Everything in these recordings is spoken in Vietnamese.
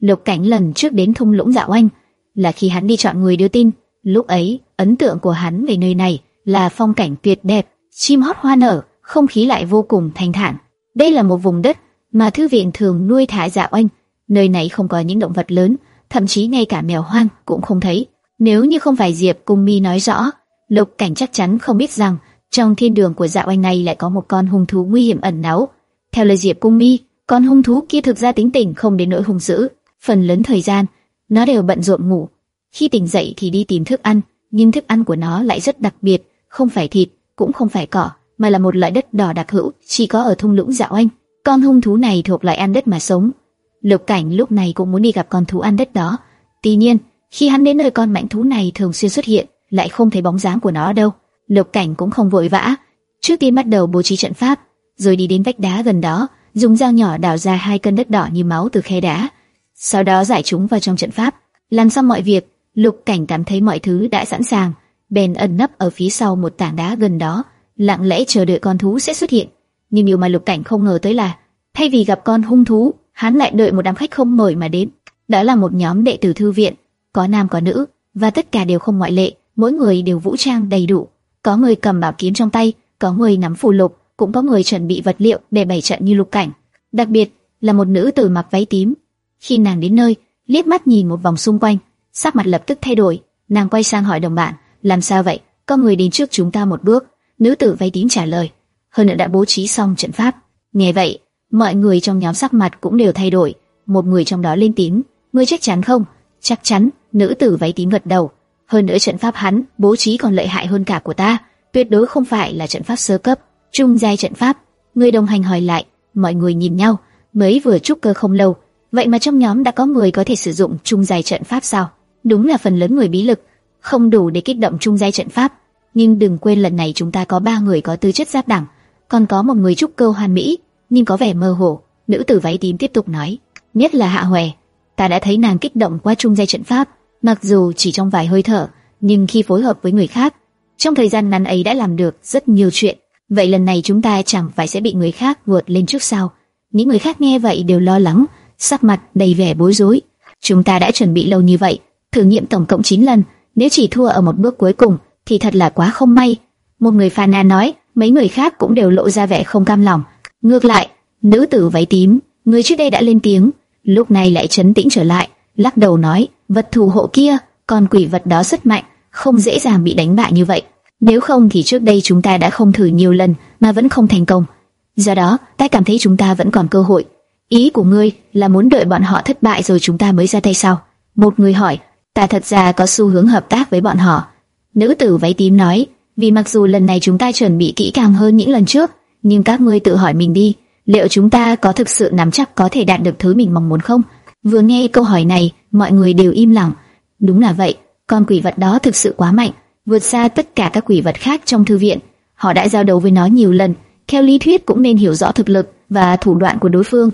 Lục Cảnh lần trước đến thung lũng Dạo Anh là khi hắn đi chọn người đưa tin. Lúc ấy, ấn tượng của hắn về nơi này là phong cảnh tuyệt đẹp, chim hót hoa nở, không khí lại vô cùng thanh thản. Đây là một vùng đất mà thư viện thường nuôi thả Dạo Anh. Nơi này không có những động vật lớn, thậm chí ngay cả mèo hoang cũng không thấy. Nếu như không phải Diệp Cung Mi nói rõ, Lục Cảnh chắc chắn không biết rằng trong thiên đường của Dạo Anh này lại có một con hung thú nguy hiểm ẩn náu. Theo lời Diệp Cung Mi, con hung thú kia thực ra tính tình không đến nỗi hung dữ, phần lớn thời gian nó đều bận rộn ngủ. Khi tỉnh dậy thì đi tìm thức ăn, nhưng thức ăn của nó lại rất đặc biệt, không phải thịt, cũng không phải cỏ, mà là một loại đất đỏ đặc hữu, chỉ có ở thung lũng Dạo Anh. Con hung thú này thuộc loại ăn đất mà sống. Lục Cảnh lúc này cũng muốn đi gặp con thú ăn đất đó. Tuy nhiên, khi hắn đến nơi con mãnh thú này thường xuyên xuất hiện, lại không thấy bóng dáng của nó ở đâu. Lục Cảnh cũng không vội vã, trước tiên bắt đầu bố trí trận pháp, rồi đi đến vách đá gần đó, dùng dao nhỏ đào ra hai cân đất đỏ như máu từ khe đá, sau đó giải chúng vào trong trận pháp. Làm xong mọi việc, Lục Cảnh cảm thấy mọi thứ đã sẵn sàng, bèn ẩn nấp ở phía sau một tảng đá gần đó, lặng lẽ chờ đợi con thú sẽ xuất hiện. Nhưng điều mà Lục Cảnh không ngờ tới là, thay vì gặp con hung thú, hắn lại đợi một đám khách không mời mà đến. Đó là một nhóm đệ tử thư viện, có nam có nữ, và tất cả đều không ngoại lệ, mỗi người đều vũ trang đầy đủ. Có người cầm bảo kiếm trong tay, có người nắm phù lục, cũng có người chuẩn bị vật liệu để bày trận như Lục Cảnh. Đặc biệt là một nữ tử mặc váy tím. Khi nàng đến nơi, liếc mắt nhìn một vòng xung quanh, sắc mặt lập tức thay đổi. Nàng quay sang hỏi đồng bạn, làm sao vậy? Có người đến trước chúng ta một bước. Nữ tử váy tím trả lời, hơn nữa đã bố trí xong trận pháp. Nghe vậy, mọi người trong nhóm sắc mặt cũng đều thay đổi. Một người trong đó lên tiếng, ngươi chắc chắn không? Chắc chắn. Nữ tử váy tím gật đầu. Hơn nữa trận pháp hắn bố trí còn lợi hại hơn cả của ta, tuyệt đối không phải là trận pháp sơ cấp, trung giai trận pháp. Người đồng hành hỏi lại, mọi người nhìn nhau, mới vừa trúc cơ không lâu, vậy mà trong nhóm đã có người có thể sử dụng trung giai trận pháp sao? Đúng là phần lớn người bí lực không đủ để kích động trung giai trận pháp, nhưng đừng quên lần này chúng ta có ba người có tư chất giáp đẳng, còn có một người trúc cơ hoàn mỹ, nhưng có vẻ mơ hồ. Nữ tử váy tím tiếp tục nói, nhất là Hạ Hoè, ta đã thấy nàng kích động qua trung giai trận pháp, mặc dù chỉ trong vài hơi thở, nhưng khi phối hợp với người khác, trong thời gian ngắn ấy đã làm được rất nhiều chuyện. Vậy lần này chúng ta chẳng phải sẽ bị người khác vượt lên trước sao? Những người khác nghe vậy đều lo lắng, sắc mặt đầy vẻ bối rối. Chúng ta đã chuẩn bị lâu như vậy, thử nghiệm tổng cộng 9 lần, nếu chỉ thua ở một bước cuối cùng thì thật là quá không may. Một người phàn nàn nói, mấy người khác cũng đều lộ ra vẻ không cam lòng. Ngược lại, nữ tử váy tím, người trước đây đã lên tiếng, lúc này lại chấn tĩnh trở lại, lắc đầu nói, vật thù hộ kia, con quỷ vật đó rất mạnh, không dễ dàng bị đánh bại như vậy. Nếu không thì trước đây chúng ta đã không thử nhiều lần mà vẫn không thành công. Do đó, ta cảm thấy chúng ta vẫn còn cơ hội. Ý của ngươi là muốn đợi bọn họ thất bại rồi chúng ta mới ra tay sao? Một người hỏi, ta thật ra có xu hướng hợp tác với bọn họ. Nữ tử váy tím nói, vì mặc dù lần này chúng ta chuẩn bị kỹ càng hơn những lần trước, nhưng các ngươi tự hỏi mình đi, liệu chúng ta có thực sự nắm chắc có thể đạt được thứ mình mong muốn không? Vừa nghe câu hỏi này, mọi người đều im lặng. Đúng là vậy, con quỷ vật đó thực sự quá mạnh, vượt xa tất cả các quỷ vật khác trong thư viện. Họ đã giao đấu với nó nhiều lần, theo lý thuyết cũng nên hiểu rõ thực lực và thủ đoạn của đối phương.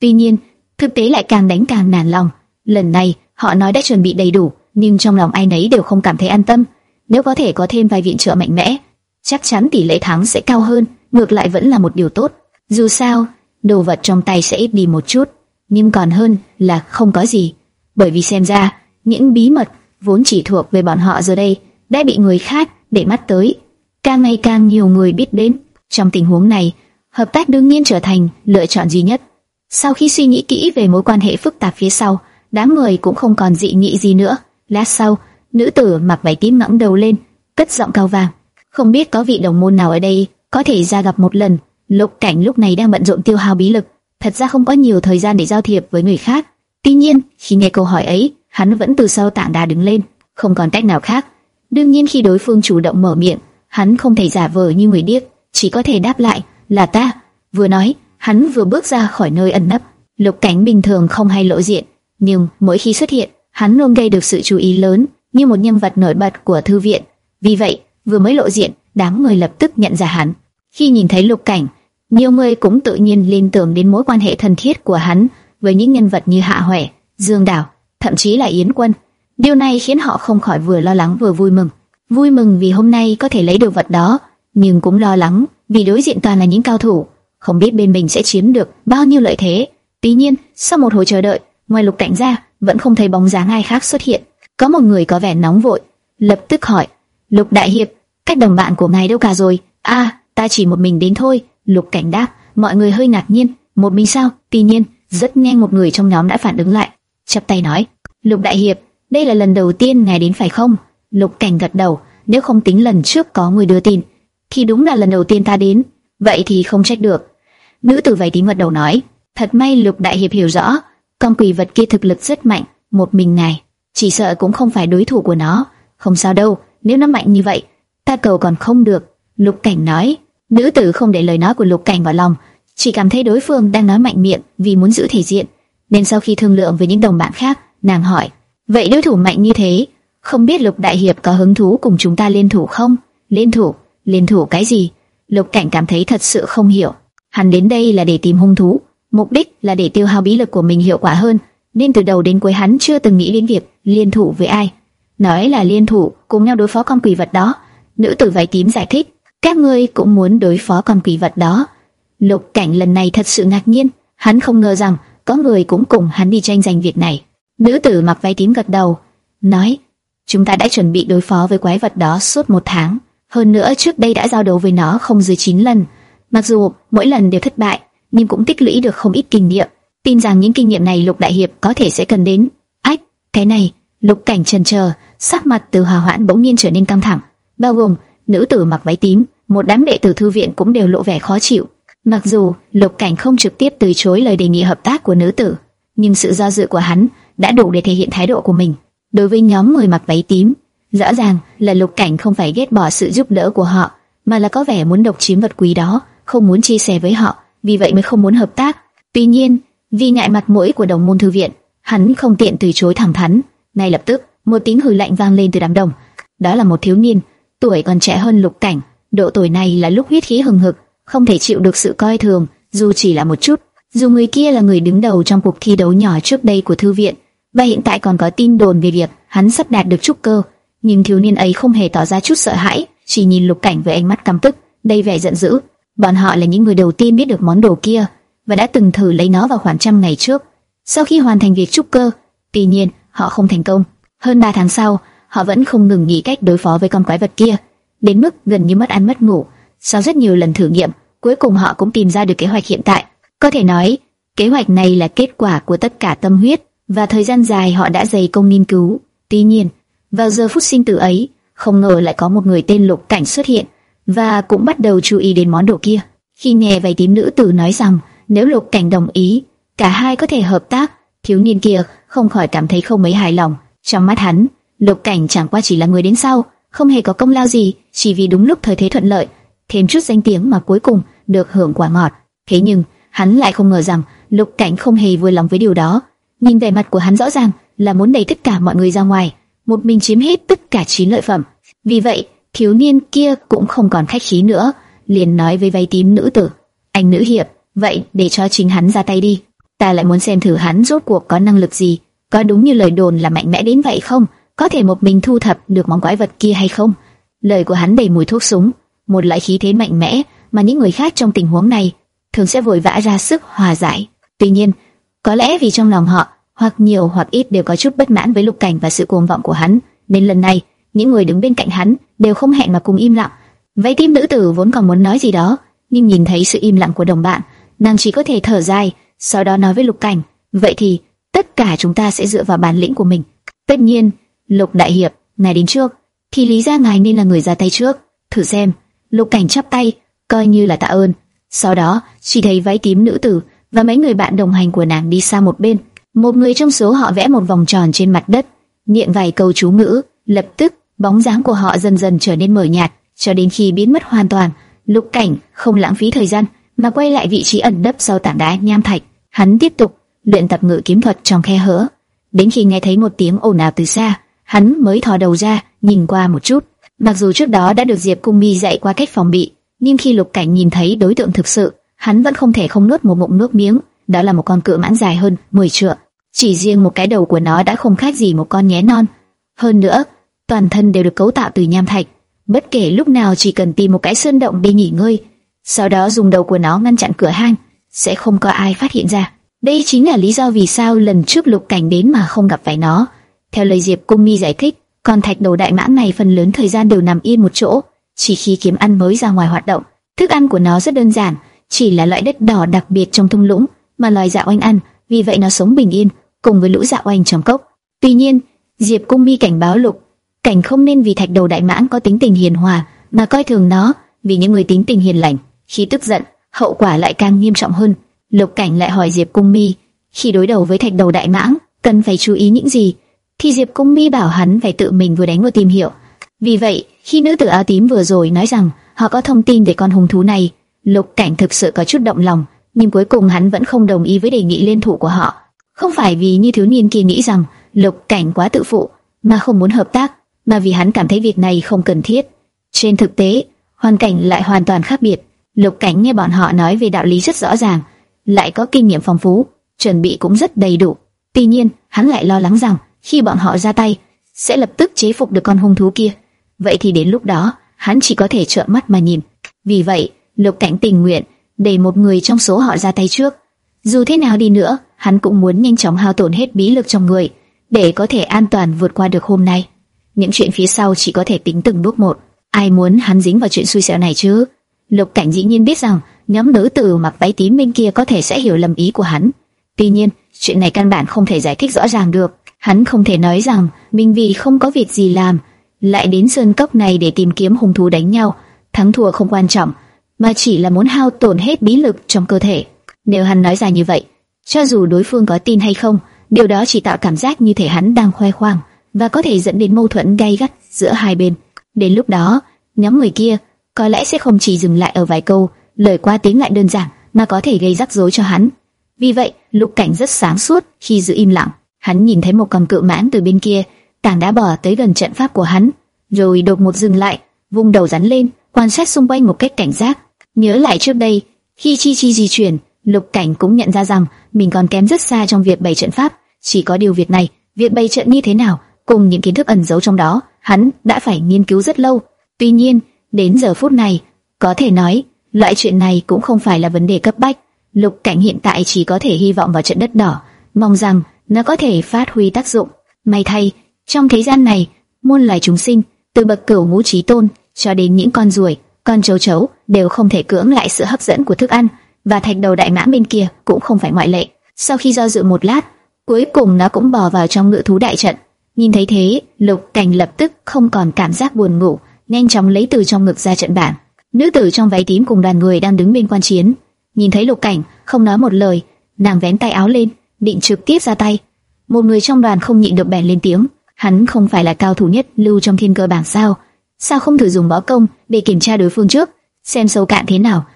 Tuy nhiên, thực tế lại càng đánh càng nản lòng. Lần này, họ nói đã chuẩn bị đầy đủ, nhưng trong lòng ai nấy đều không cảm thấy an tâm. Nếu có thể có thêm vài viện trợ mạnh mẽ, chắc chắn tỷ lệ thắng sẽ cao hơn, ngược lại vẫn là một điều tốt. Dù sao, đồ vật trong tay sẽ ít đi một chút, nhưng còn hơn là không có gì. Bởi vì xem ra, những bí mật vốn chỉ thuộc về bọn họ giờ đây đã bị người khác để mắt tới, càng ngày càng nhiều người biết đến. Trong tình huống này, hợp tác đương nhiên trở thành lựa chọn duy nhất. Sau khi suy nghĩ kỹ về mối quan hệ phức tạp phía sau, đám người cũng không còn dị nghị gì nữa. Lát sau, nữ tử mặc váy tím ngẩng đầu lên, cất giọng cao vàng. Không biết có vị đồng môn nào ở đây có thể ra gặp một lần. Lục Cảnh lúc này đang bận rộn tiêu hao bí lực, thật ra không có nhiều thời gian để giao thiệp với người khác. Tuy nhiên, khi nghe câu hỏi ấy, hắn vẫn từ sau tảng đá đứng lên, không còn cách nào khác. Đương nhiên khi đối phương chủ động mở miệng, hắn không thể giả vờ như người điếc, chỉ có thể đáp lại là ta. Vừa nói, hắn vừa bước ra khỏi nơi ẩn nấp. Lục Cảnh bình thường không hay lộ diện, nhưng mỗi khi xuất hiện, hắn luôn gây được sự chú ý lớn, như một nhân vật nổi bật của thư viện. Vì vậy, vừa mới lộ diện, đám người lập tức nhận ra hắn. Khi nhìn thấy Lục Cảnh, nhiều người cũng tự nhiên liên tưởng đến mối quan hệ thân thiết của hắn với những nhân vật như Hạ Huệ, Dương Đào, thậm chí là Yến Quân. Điều này khiến họ không khỏi vừa lo lắng vừa vui mừng. Vui mừng vì hôm nay có thể lấy được vật đó, nhưng cũng lo lắng vì đối diện toàn là những cao thủ, không biết bên mình sẽ chiếm được bao nhiêu lợi thế. Tuy nhiên, sau một hồi chờ đợi, ngoài Lục Cảnh ra, vẫn không thấy bóng dáng ai khác xuất hiện. Có một người có vẻ nóng vội, lập tức hỏi: "Lục đại hiệp, các đồng bạn của ngài đâu cả rồi?" "A, ta chỉ một mình đến thôi." Lục Cảnh đáp. Mọi người hơi ngạc nhiên, một mình sao? Tuy nhiên, rất nhanh một người trong nhóm đã phản ứng lại, chắp tay nói: "Lục đại hiệp, đây là lần đầu tiên ngài đến phải không?" Lục Cảnh gật đầu, nếu không tính lần trước có người đưa tin, thì đúng là lần đầu tiên ta đến, vậy thì không trách được. Nữ tử váy tím gật đầu nói: "Thật may Lục đại hiệp hiểu rõ, con quỷ vật kia thực lực rất mạnh, một mình ngài chỉ sợ cũng không phải đối thủ của nó. Không sao đâu, nếu nó mạnh như vậy, ta cầu còn không được." Lục Cảnh nói. Nữ tử không để lời nói của Lục Cảnh vào lòng, chỉ cảm thấy đối phương đang nói mạnh miệng vì muốn giữ thể diện, nên sau khi thương lượng với những đồng bạn khác, nàng hỏi: "Vậy đối thủ mạnh như thế, không biết Lục đại hiệp có hứng thú cùng chúng ta liên thủ không?" "Liên thủ? Liên thủ cái gì?" Lục Cảnh cảm thấy thật sự không hiểu. Hắn đến đây là để tìm hung thú, mục đích là để tiêu hao bí lực của mình hiệu quả hơn, nên từ đầu đến cuối hắn chưa từng nghĩ đến việc liên thủ với ai. Nói là liên thủ cùng nhau đối phó con quỷ vật đó. Nữ tử váy tím giải thích, các ngươi cũng muốn đối phó con quỷ vật đó. Lục Cảnh lần này thật sự ngạc nhiên, hắn không ngờ rằng có người cũng cùng hắn đi tranh giành việc này. Nữ tử mặc váy tím gật đầu, nói: "Chúng ta đã chuẩn bị đối phó với quái vật đó suốt một tháng, hơn nữa trước đây đã giao đấu với nó không dưới 9 lần. Mặc dù mỗi lần đều thất bại, nhưng cũng tích lũy được không ít kinh nghiệm. Tin rằng những kinh nghiệm này Lục đại hiệp có thể sẽ cần đến." Ách, cái này, Lục Cảnh chần chờ, sắc mặt từ hòa hoãn bỗng nhiên trở nên căng thẳng, bao gồm nữ tử mặc váy tím, một đám đệ tử thư viện cũng đều lộ vẻ khó chịu. Mặc dù Lục Cảnh không trực tiếp từ chối lời đề nghị hợp tác của nữ tử, nhưng sự do dự của hắn đã đủ để thể hiện thái độ của mình. Đối với nhóm người mặc váy tím, rõ ràng là Lục Cảnh không phải ghét bỏ sự giúp đỡ của họ, mà là có vẻ muốn độc chiếm vật quý đó, không muốn chia sẻ với họ, vì vậy mới không muốn hợp tác. Tuy nhiên, vì ngại mặt mũi của đồng môn thư viện, hắn không tiện từ chối thẳng thắn. Ngay lập tức, một tiếng hừ lạnh vang lên từ đám đông. Đó là một thiếu niên, tuổi còn trẻ hơn Lục Cảnh, độ tuổi này là lúc huyết khí hừng hực, không thể chịu được sự coi thường, dù chỉ là một chút. Dù người kia là người đứng đầu trong cuộc thi đấu nhỏ trước đây của thư viện, và hiện tại còn có tin đồn về việc hắn sắp đạt được trúc cơ, nhìn thiếu niên ấy không hề tỏ ra chút sợ hãi, chỉ nhìn Lục Cảnh với ánh mắt căm tức, đầy vẻ giận dữ. Bọn họ là những người đầu tiên biết được món đồ kia và đã từng thử lấy nó vào khoảng trăm ngày trước. Sau khi hoàn thành việc trúc cơ, tuy nhiên họ không thành công. Hơn 3 tháng sau, họ vẫn không ngừng nghĩ cách đối phó với con quái vật kia, đến mức gần như mất ăn mất ngủ. Sau rất nhiều lần thử nghiệm, cuối cùng họ cũng tìm ra được kế hoạch hiện tại. Có thể nói, kế hoạch này là kết quả của tất cả tâm huyết và thời gian dài họ đã dày công nghiên cứu. Tuy nhiên, vào giờ phút sinh tử ấy, không ngờ lại có một người tên Lục Cảnh xuất hiện và cũng bắt đầu chú ý đến món đồ kia. Khi nghe vài tím nữ tử nói rằng nếu Lục Cảnh đồng ý, cả hai có thể hợp tác, thiếu niên kia không khỏi cảm thấy không mấy hài lòng. Trong mắt hắn, Lục Cảnh chẳng qua chỉ là người đến sau, không hề có công lao gì, chỉ vì đúng lúc thời thế thuận lợi, thêm chút danh tiếng mà cuối cùng được hưởng quả ngọt. Thế nhưng, hắn lại không ngờ rằng Lục Cảnh không hề vui lòng với điều đó. Nhìn vẻ mặt của hắn rõ ràng là muốn đẩy tất cả mọi người ra ngoài, một mình chiếm hết tất cả chín lợi phẩm. Vì vậy, thiếu niên kia cũng không còn khách khí nữa, liền nói với vây tím nữ tử: "Anh nữ hiệp, vậy để cho chính hắn ra tay đi. Ta lại muốn xem thử hắn rốt cuộc có năng lực gì, có đúng như lời đồn là mạnh mẽ đến vậy không?" có thể một mình thu thập được món quái vật kia hay không? Lời của hắn đầy mùi thuốc súng, một loại khí thế mạnh mẽ mà những người khác trong tình huống này thường sẽ vội vã ra sức hòa giải. Tuy nhiên, có lẽ vì trong lòng họ hoặc nhiều hoặc ít đều có chút bất mãn với lục cảnh và sự cuồng vọng của hắn, nên lần này những người đứng bên cạnh hắn đều không hẹn mà cùng im lặng. Váy tim nữ tử vốn còn muốn nói gì đó, nhưng nhìn thấy sự im lặng của đồng bạn, nàng chỉ có thể thở dài, sau đó nói với lục cảnh: vậy thì tất cả chúng ta sẽ dựa vào bản lĩnh của mình. Tất nhiên Lục đại hiệp, ngài đến trước, thì lý ra ngài nên là người ra tay trước. Thử xem. Lục cảnh chắp tay, coi như là tạ ơn. Sau đó, chỉ thấy váy tím nữ tử và mấy người bạn đồng hành của nàng đi xa một bên. Một người trong số họ vẽ một vòng tròn trên mặt đất, niệm vài câu chú ngữ. Lập tức, bóng dáng của họ dần dần trở nên mờ nhạt, cho đến khi biến mất hoàn toàn. Lục cảnh không lãng phí thời gian, mà quay lại vị trí ẩn nấp sau tảng đá nham thạch. Hắn tiếp tục luyện tập ngự kiếm thuật trong khe hở, đến khi nghe thấy một tiếng ồn ào từ xa hắn mới thò đầu ra, nhìn qua một chút. Mặc dù trước đó đã được Diệp Cung Mi dạy qua cách phòng bị, nhưng khi Lục Cảnh nhìn thấy đối tượng thực sự, hắn vẫn không thể không nuốt một ngụm nước miếng. Đó là một con cự mãn dài hơn 10 trượng, chỉ riêng một cái đầu của nó đã không khác gì một con nhé non. Hơn nữa, toàn thân đều được cấu tạo từ nham thạch, bất kể lúc nào chỉ cần tìm một cái sơn động để nghỉ ngơi, sau đó dùng đầu của nó ngăn chặn cửa hang, sẽ không có ai phát hiện ra. Đây chính là lý do vì sao lần trước Lục Cảnh đến mà không gặp phải nó. Theo lời Diệp Cung Mi giải thích, con thạch đầu đại mãn này phần lớn thời gian đều nằm yên một chỗ, chỉ khi kiếm ăn mới ra ngoài hoạt động. Thức ăn của nó rất đơn giản, chỉ là loại đất đỏ đặc biệt trong thung lũng mà loài dạo anh ăn, vì vậy nó sống bình yên cùng với lũ dạo oanh trong cốc. Tuy nhiên, Diệp Cung Mi cảnh báo Lục Cảnh không nên vì thạch đầu đại mãng có tính tình hiền hòa mà coi thường nó, vì những người tính tình hiền lành khi tức giận, hậu quả lại càng nghiêm trọng hơn. Lục Cảnh lại hỏi Diệp Cung Mi, khi đối đầu với thạch đầu đại mãng, cần phải chú ý những gì? Thì Diệp Cung Mi bảo hắn phải tự mình vừa đánh vừa tìm hiểu. Vì vậy, khi nữ tử áo tím vừa rồi nói rằng họ có thông tin về con hung thú này, Lục Cảnh thực sự có chút động lòng, nhưng cuối cùng hắn vẫn không đồng ý với đề nghị liên thủ của họ. Không phải vì như thiếu niên kia nghĩ rằng Lục Cảnh quá tự phụ mà không muốn hợp tác, mà vì hắn cảm thấy việc này không cần thiết. Trên thực tế, hoàn cảnh lại hoàn toàn khác biệt. Lục Cảnh nghe bọn họ nói về đạo lý rất rõ ràng, lại có kinh nghiệm phong phú, chuẩn bị cũng rất đầy đủ. Tuy nhiên, hắn lại lo lắng rằng khi bọn họ ra tay, sẽ lập tức chế phục được con hung thú kia. Vậy thì đến lúc đó, hắn chỉ có thể trợn mắt mà nhìn. Vì vậy, Lục Cảnh tình nguyện để một người trong số họ ra tay trước. Dù thế nào đi nữa, hắn cũng muốn nhanh chóng hao tổn hết bí lực trong người, để có thể an toàn vượt qua được hôm nay. Những chuyện phía sau chỉ có thể tính từng bước một. Ai muốn hắn dính vào chuyện xui xẻo này chứ? Lục Cảnh dĩ nhiên biết rằng nhóm nữ tử mặc váy tím bên kia có thể sẽ hiểu lầm ý của hắn. Tuy nhiên, chuyện này căn bản không thể giải thích rõ ràng được. Hắn không thể nói rằng mình vì không có việc gì làm, lại đến sơn cốc này để tìm kiếm hung thú đánh nhau. Thắng thua không quan trọng, mà chỉ là muốn hao tổn hết bí lực trong cơ thể. Nếu hắn nói ra như vậy, cho dù đối phương có tin hay không, điều đó chỉ tạo cảm giác như thể hắn đang khoe khoang và có thể dẫn đến mâu thuẫn gay gắt giữa hai bên. Đến lúc đó, nhóm người kia có lẽ sẽ không chỉ dừng lại ở vài câu, lời qua tiếng lại đơn giản, mà có thể gây rắc rối cho hắn. Vì vậy, Lục Cảnh rất sáng suốt khi giữ im lặng. Hắn nhìn thấy một con cự mãn từ bên kia, tảng đá bò tới gần trận pháp của hắn, rồi đột một dừng lại, vung đầu rắn lên, quan sát xung quanh một cách cảnh giác. Nhớ lại trước đây, khi Chi Chi di chuyển, Lục Cảnh cũng nhận ra rằng mình còn kém rất xa trong việc bày trận pháp. Chỉ có điều việc này, việc bày trận như thế nào, cùng những kiến thức ẩn giấu trong đó, hắn đã phải nghiên cứu rất lâu. Tuy nhiên, đến giờ phút này, có thể nói, loại chuyện này cũng không phải là vấn đề cấp bách. Lục Cảnh hiện tại chỉ có thể hy vọng vào trận đất đỏ, mong rằng nó có thể phát huy tác dụng. May thay, trong thế gian này, muôn loài chúng sinh, từ bậc cửu ngũ trí tôn cho đến những con ruồi, con chấu chấu đều không thể cưỡng lại sự hấp dẫn của thức ăn, và thạch đầu đại mã bên kia cũng không phải ngoại lệ. Sau khi do dự một lát, cuối cùng nó cũng bò vào trong ngự thú đại trận. Nhìn thấy thế, Lục Cảnh lập tức không còn cảm giác buồn ngủ, nhanh chóng lấy từ trong ngực ra trận bản. Nữ tử trong váy tím cùng đoàn người đang đứng bên quan chiến, nhìn thấy Lục Cảnh, không nói một lời, nàng vén tay áo lên, định trực tiếp ra tay. Một người trong đoàn không nhịn được bèn lên tiếng, hắn không phải là cao thủ nhất lưu trong thiên cơ bảng sao? Sao không thử dùng võ công để kiểm tra đối phương trước, xem sâu cạn thế nào?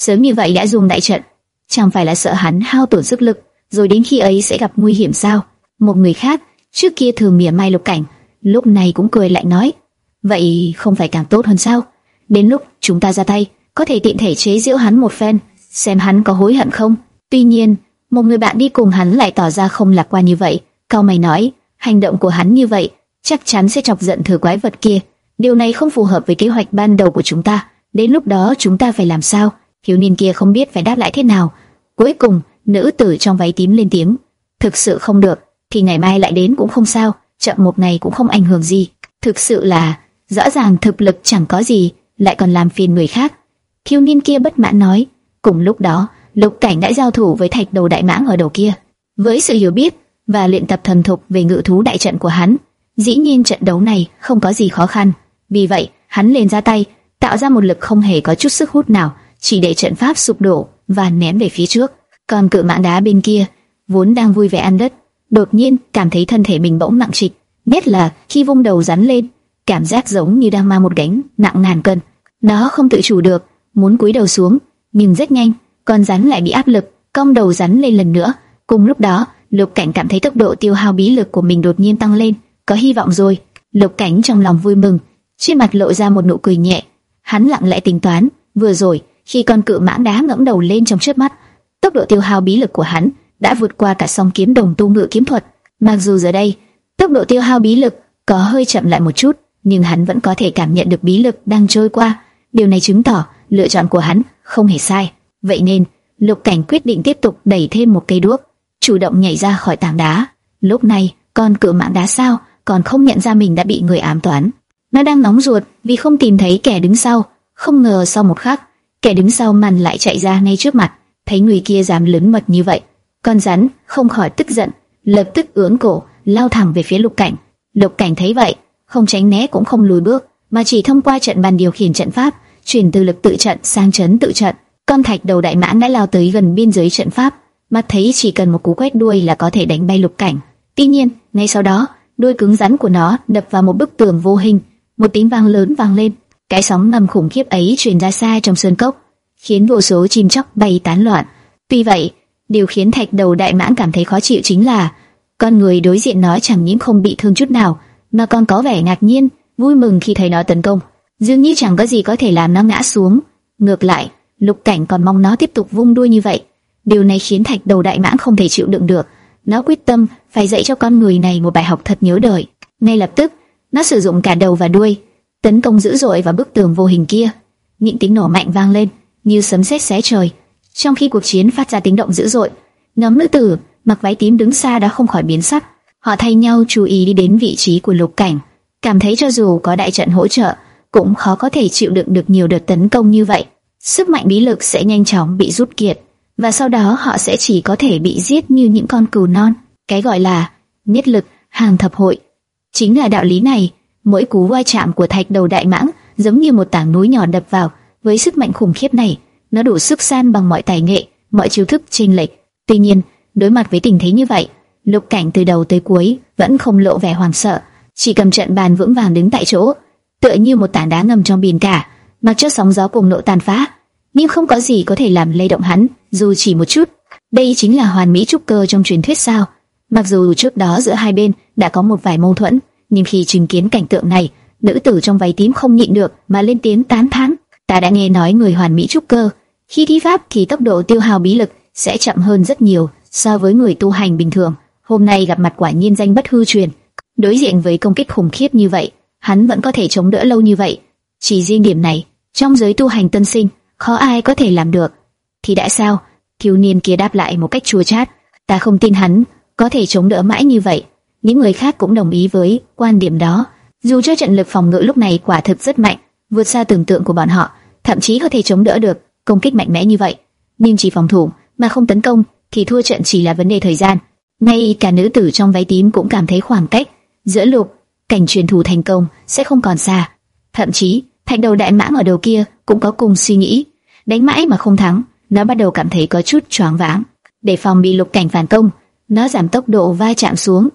Sớm như vậy đã dùng đại trận, chẳng phải là sợ hắn hao tổn sức lực, rồi đến khi ấy sẽ gặp nguy hiểm sao? Một người khác trước kia thường mỉa mai Lục Cảnh, lúc này cũng cười lại nói, vậy không phải càng tốt hơn sao? Đến lúc chúng ta ra tay, có thể tiện thể chế giễu hắn một phen, xem hắn có hối hận không. Tuy nhiên, một người bạn đi cùng hắn lại tỏ ra không lạc quan như vậy. Cao mày nói, hành động của hắn như vậy chắc chắn sẽ chọc giận thừa quái vật kia. Điều này không phù hợp với kế hoạch ban đầu của chúng ta. Đến lúc đó chúng ta phải làm sao? Thiếu niên kia không biết phải đáp lại thế nào. Cuối cùng, nữ tử trong váy tím lên tiếng, thực sự không được, thì ngày mai lại đến cũng không sao, chậm một ngày cũng không ảnh hưởng gì. Thực sự là, rõ ràng thực lực chẳng có gì, lại còn làm phiền người khác. Thiếu niên kia bất mãn nói. Cùng lúc đó, Lục Cảnh đã giao thủ với thạch đầu đại mãng ở đầu kia. Với sự hiểu biết và luyện tập thần thục về ngự thú đại trận của hắn, dĩ nhiên trận đấu này không có gì khó khăn. Vì vậy, hắn lên ra tay, tạo ra một lực không hề có chút sức hút nào, chỉ để trận pháp sụp đổ và ném về phía trước. Còn cự mãng đá bên kia, vốn đang vui vẻ ăn đất, đột nhiên cảm thấy thân thể mình bỗng nặng trịch, nhất là khi vung đầu rắn lên, cảm giác giống như đang mang một gánh nặng ngàn cân. Nó không tự chủ được, muốn cúi đầu xuống, nhưng rất nhanh, con rắn lại bị áp lực, cong đầu rắn lên lần nữa. Cùng lúc đó, Lục Cảnh cảm thấy tốc độ tiêu hao bí lực của mình đột nhiên tăng lên, có hy vọng rồi. Lục Cảnh trong lòng vui mừng, trên mặt lộ ra một nụ cười nhẹ. Hắn lặng lẽ tính toán, vừa rồi, khi con cự mãng đá ngẩng đầu lên trong chớp mắt, tốc độ tiêu hao bí lực của hắn đã vượt qua cả song kiếm đồng tu ngự kiếm thuật. Mặc dù giờ đây, tốc độ tiêu hao bí lực có hơi chậm lại một chút, nhưng hắn vẫn có thể cảm nhận được bí lực đang trôi qua. Điều này chứng tỏ lựa chọn của hắn không hề sai. Vậy nên, Lục Cảnh quyết định tiếp tục đẩy thêm một cây đuốc. chủ động nhảy ra khỏi tảng đá. Lúc này, con cự mãng đá sao, còn không nhận ra mình đã bị người ám toán. Nó đang nóng ruột vì không tìm thấy kẻ đứng sau, không ngờ sau một khắc, kẻ đứng sau màn lại chạy ra ngay trước mặt, thấy người kia dám lớn mật như vậy, con rắn không khỏi tức giận, lập tức ưỡn cổ, lao thẳng về phía Lục Cảnh. Lục Cảnh thấy vậy, không tránh né cũng không lùi bước, mà chỉ thông qua trận bàn điều khiển trận pháp, chuyển từ lực tự trận sang chấn tự trận. Con thạch đầu đại mãn đã lao tới gần biên giới trận pháp, mắt thấy chỉ cần một cú quét đuôi là có thể đánh bay Lục Cảnh. Tuy nhiên, ngay sau đó, đuôi cứng rắn của nó đập vào một bức tường vô hình, một tiếng vang lớn vang lên, cái sóng ngầm khủng khiếp ấy truyền ra xa trong sơn cốc, khiến vô số chim chóc bay tán loạn. Tuy vậy, điều khiến thạch đầu đại mãn cảm thấy khó chịu chính là con người đối diện nó chẳng những không bị thương chút nào, mà còn có vẻ ngạc nhiên, vui mừng khi thấy nó tấn công. Dường như chẳng có gì có thể làm nó ngã xuống. Ngược lại, Lục Cảnh còn mong nó tiếp tục vung đuôi như vậy. Điều này khiến thạch đầu đại mãn không thể chịu đựng được. Nó quyết tâm phải dạy cho con người này một bài học thật nhớ đời. Ngay lập tức, nó sử dụng cả đầu và đuôi, tấn công dữ dội vào bức tường vô hình kia. Những tiếng nổ mạnh vang lên, như sấm sét xé trời. Trong khi cuộc chiến phát ra tiếng động dữ dội, nhóm nữ tử mặc váy tím đứng xa đã không khỏi biến sắc. Họ thay nhau chú ý đi đến vị trí của Lục Cảnh, cảm thấy cho dù có đại trận hỗ trợ, cũng khó có thể chịu đựng được nhiều đợt tấn công như vậy. Sức mạnh bí lực sẽ nhanh chóng bị rút kiệt, và sau đó họ sẽ chỉ có thể bị giết như những con cừu non. Cái gọi là nhất lực hàng thập hội chính là đạo lý này. Mỗi cú va chạm của thạch đầu đại mãng giống như một tảng núi nhỏ đập vào, với sức mạnh khủng khiếp này, nó đủ sức san bằng mọi tài nghệ, mọi chiêu thức chênh lệch. Tuy nhiên, đối mặt với tình thế như vậy, Lục Cảnh từ đầu tới cuối vẫn không lộ vẻ hoảng sợ, chỉ cầm trận bàn vững vàng đứng tại chỗ, tựa như một tảng đá ngầm trong biển cả, mặc cho sóng gió cùng nộ tàn phá, nhưng không có gì có thể làm lay động hắn, dù chỉ một chút. Đây chính là hoàn mỹ trúc cơ trong truyền thuyết sao? Mặc dù trước đó giữa hai bên đã có một vài mâu thuẫn, nhưng khi chứng kiến cảnh tượng này, nữ tử trong váy tím không nhịn được mà lên tiếng tán thán. Ta đã nghe nói người hoàn mỹ trúc cơ, khi thi pháp thì tốc độ tiêu hao bí lực sẽ chậm hơn rất nhiều so với người tu hành bình thường. Hôm nay gặp mặt quả nhiên danh bất hư truyền. Đối diện với công kích khủng khiếp như vậy, hắn vẫn có thể chống đỡ lâu như vậy. Chỉ riêng điểm này, trong giới tu hành tân sinh, khó ai có thể làm được. Thì đã sao? Thiếu niên kia đáp lại một cách chua chát. Ta không tin hắn có thể chống đỡ mãi như vậy. Những người khác cũng đồng ý với quan điểm đó. Dù cho trận lực phòng ngự lúc này quả thực rất mạnh, vượt xa tưởng tượng của bọn họ, thậm chí có thể chống đỡ được công kích mạnh mẽ như vậy, nhưng chỉ phòng thủ mà không tấn công thì thua trận chỉ là vấn đề thời gian. Ngay cả nữ tử trong váy tím cũng cảm thấy khoảng cách giữa lục cảnh truyền thủ thành công sẽ không còn xa. Thậm chí, thạch đầu đại mãng ở đầu kia cũng có cùng suy nghĩ, đánh mãi mà không thắng, nó bắt đầu cảm thấy có chút choáng váng. Để phòng bị lục cảnh phản công, nó giảm tốc độ va chạm xuống.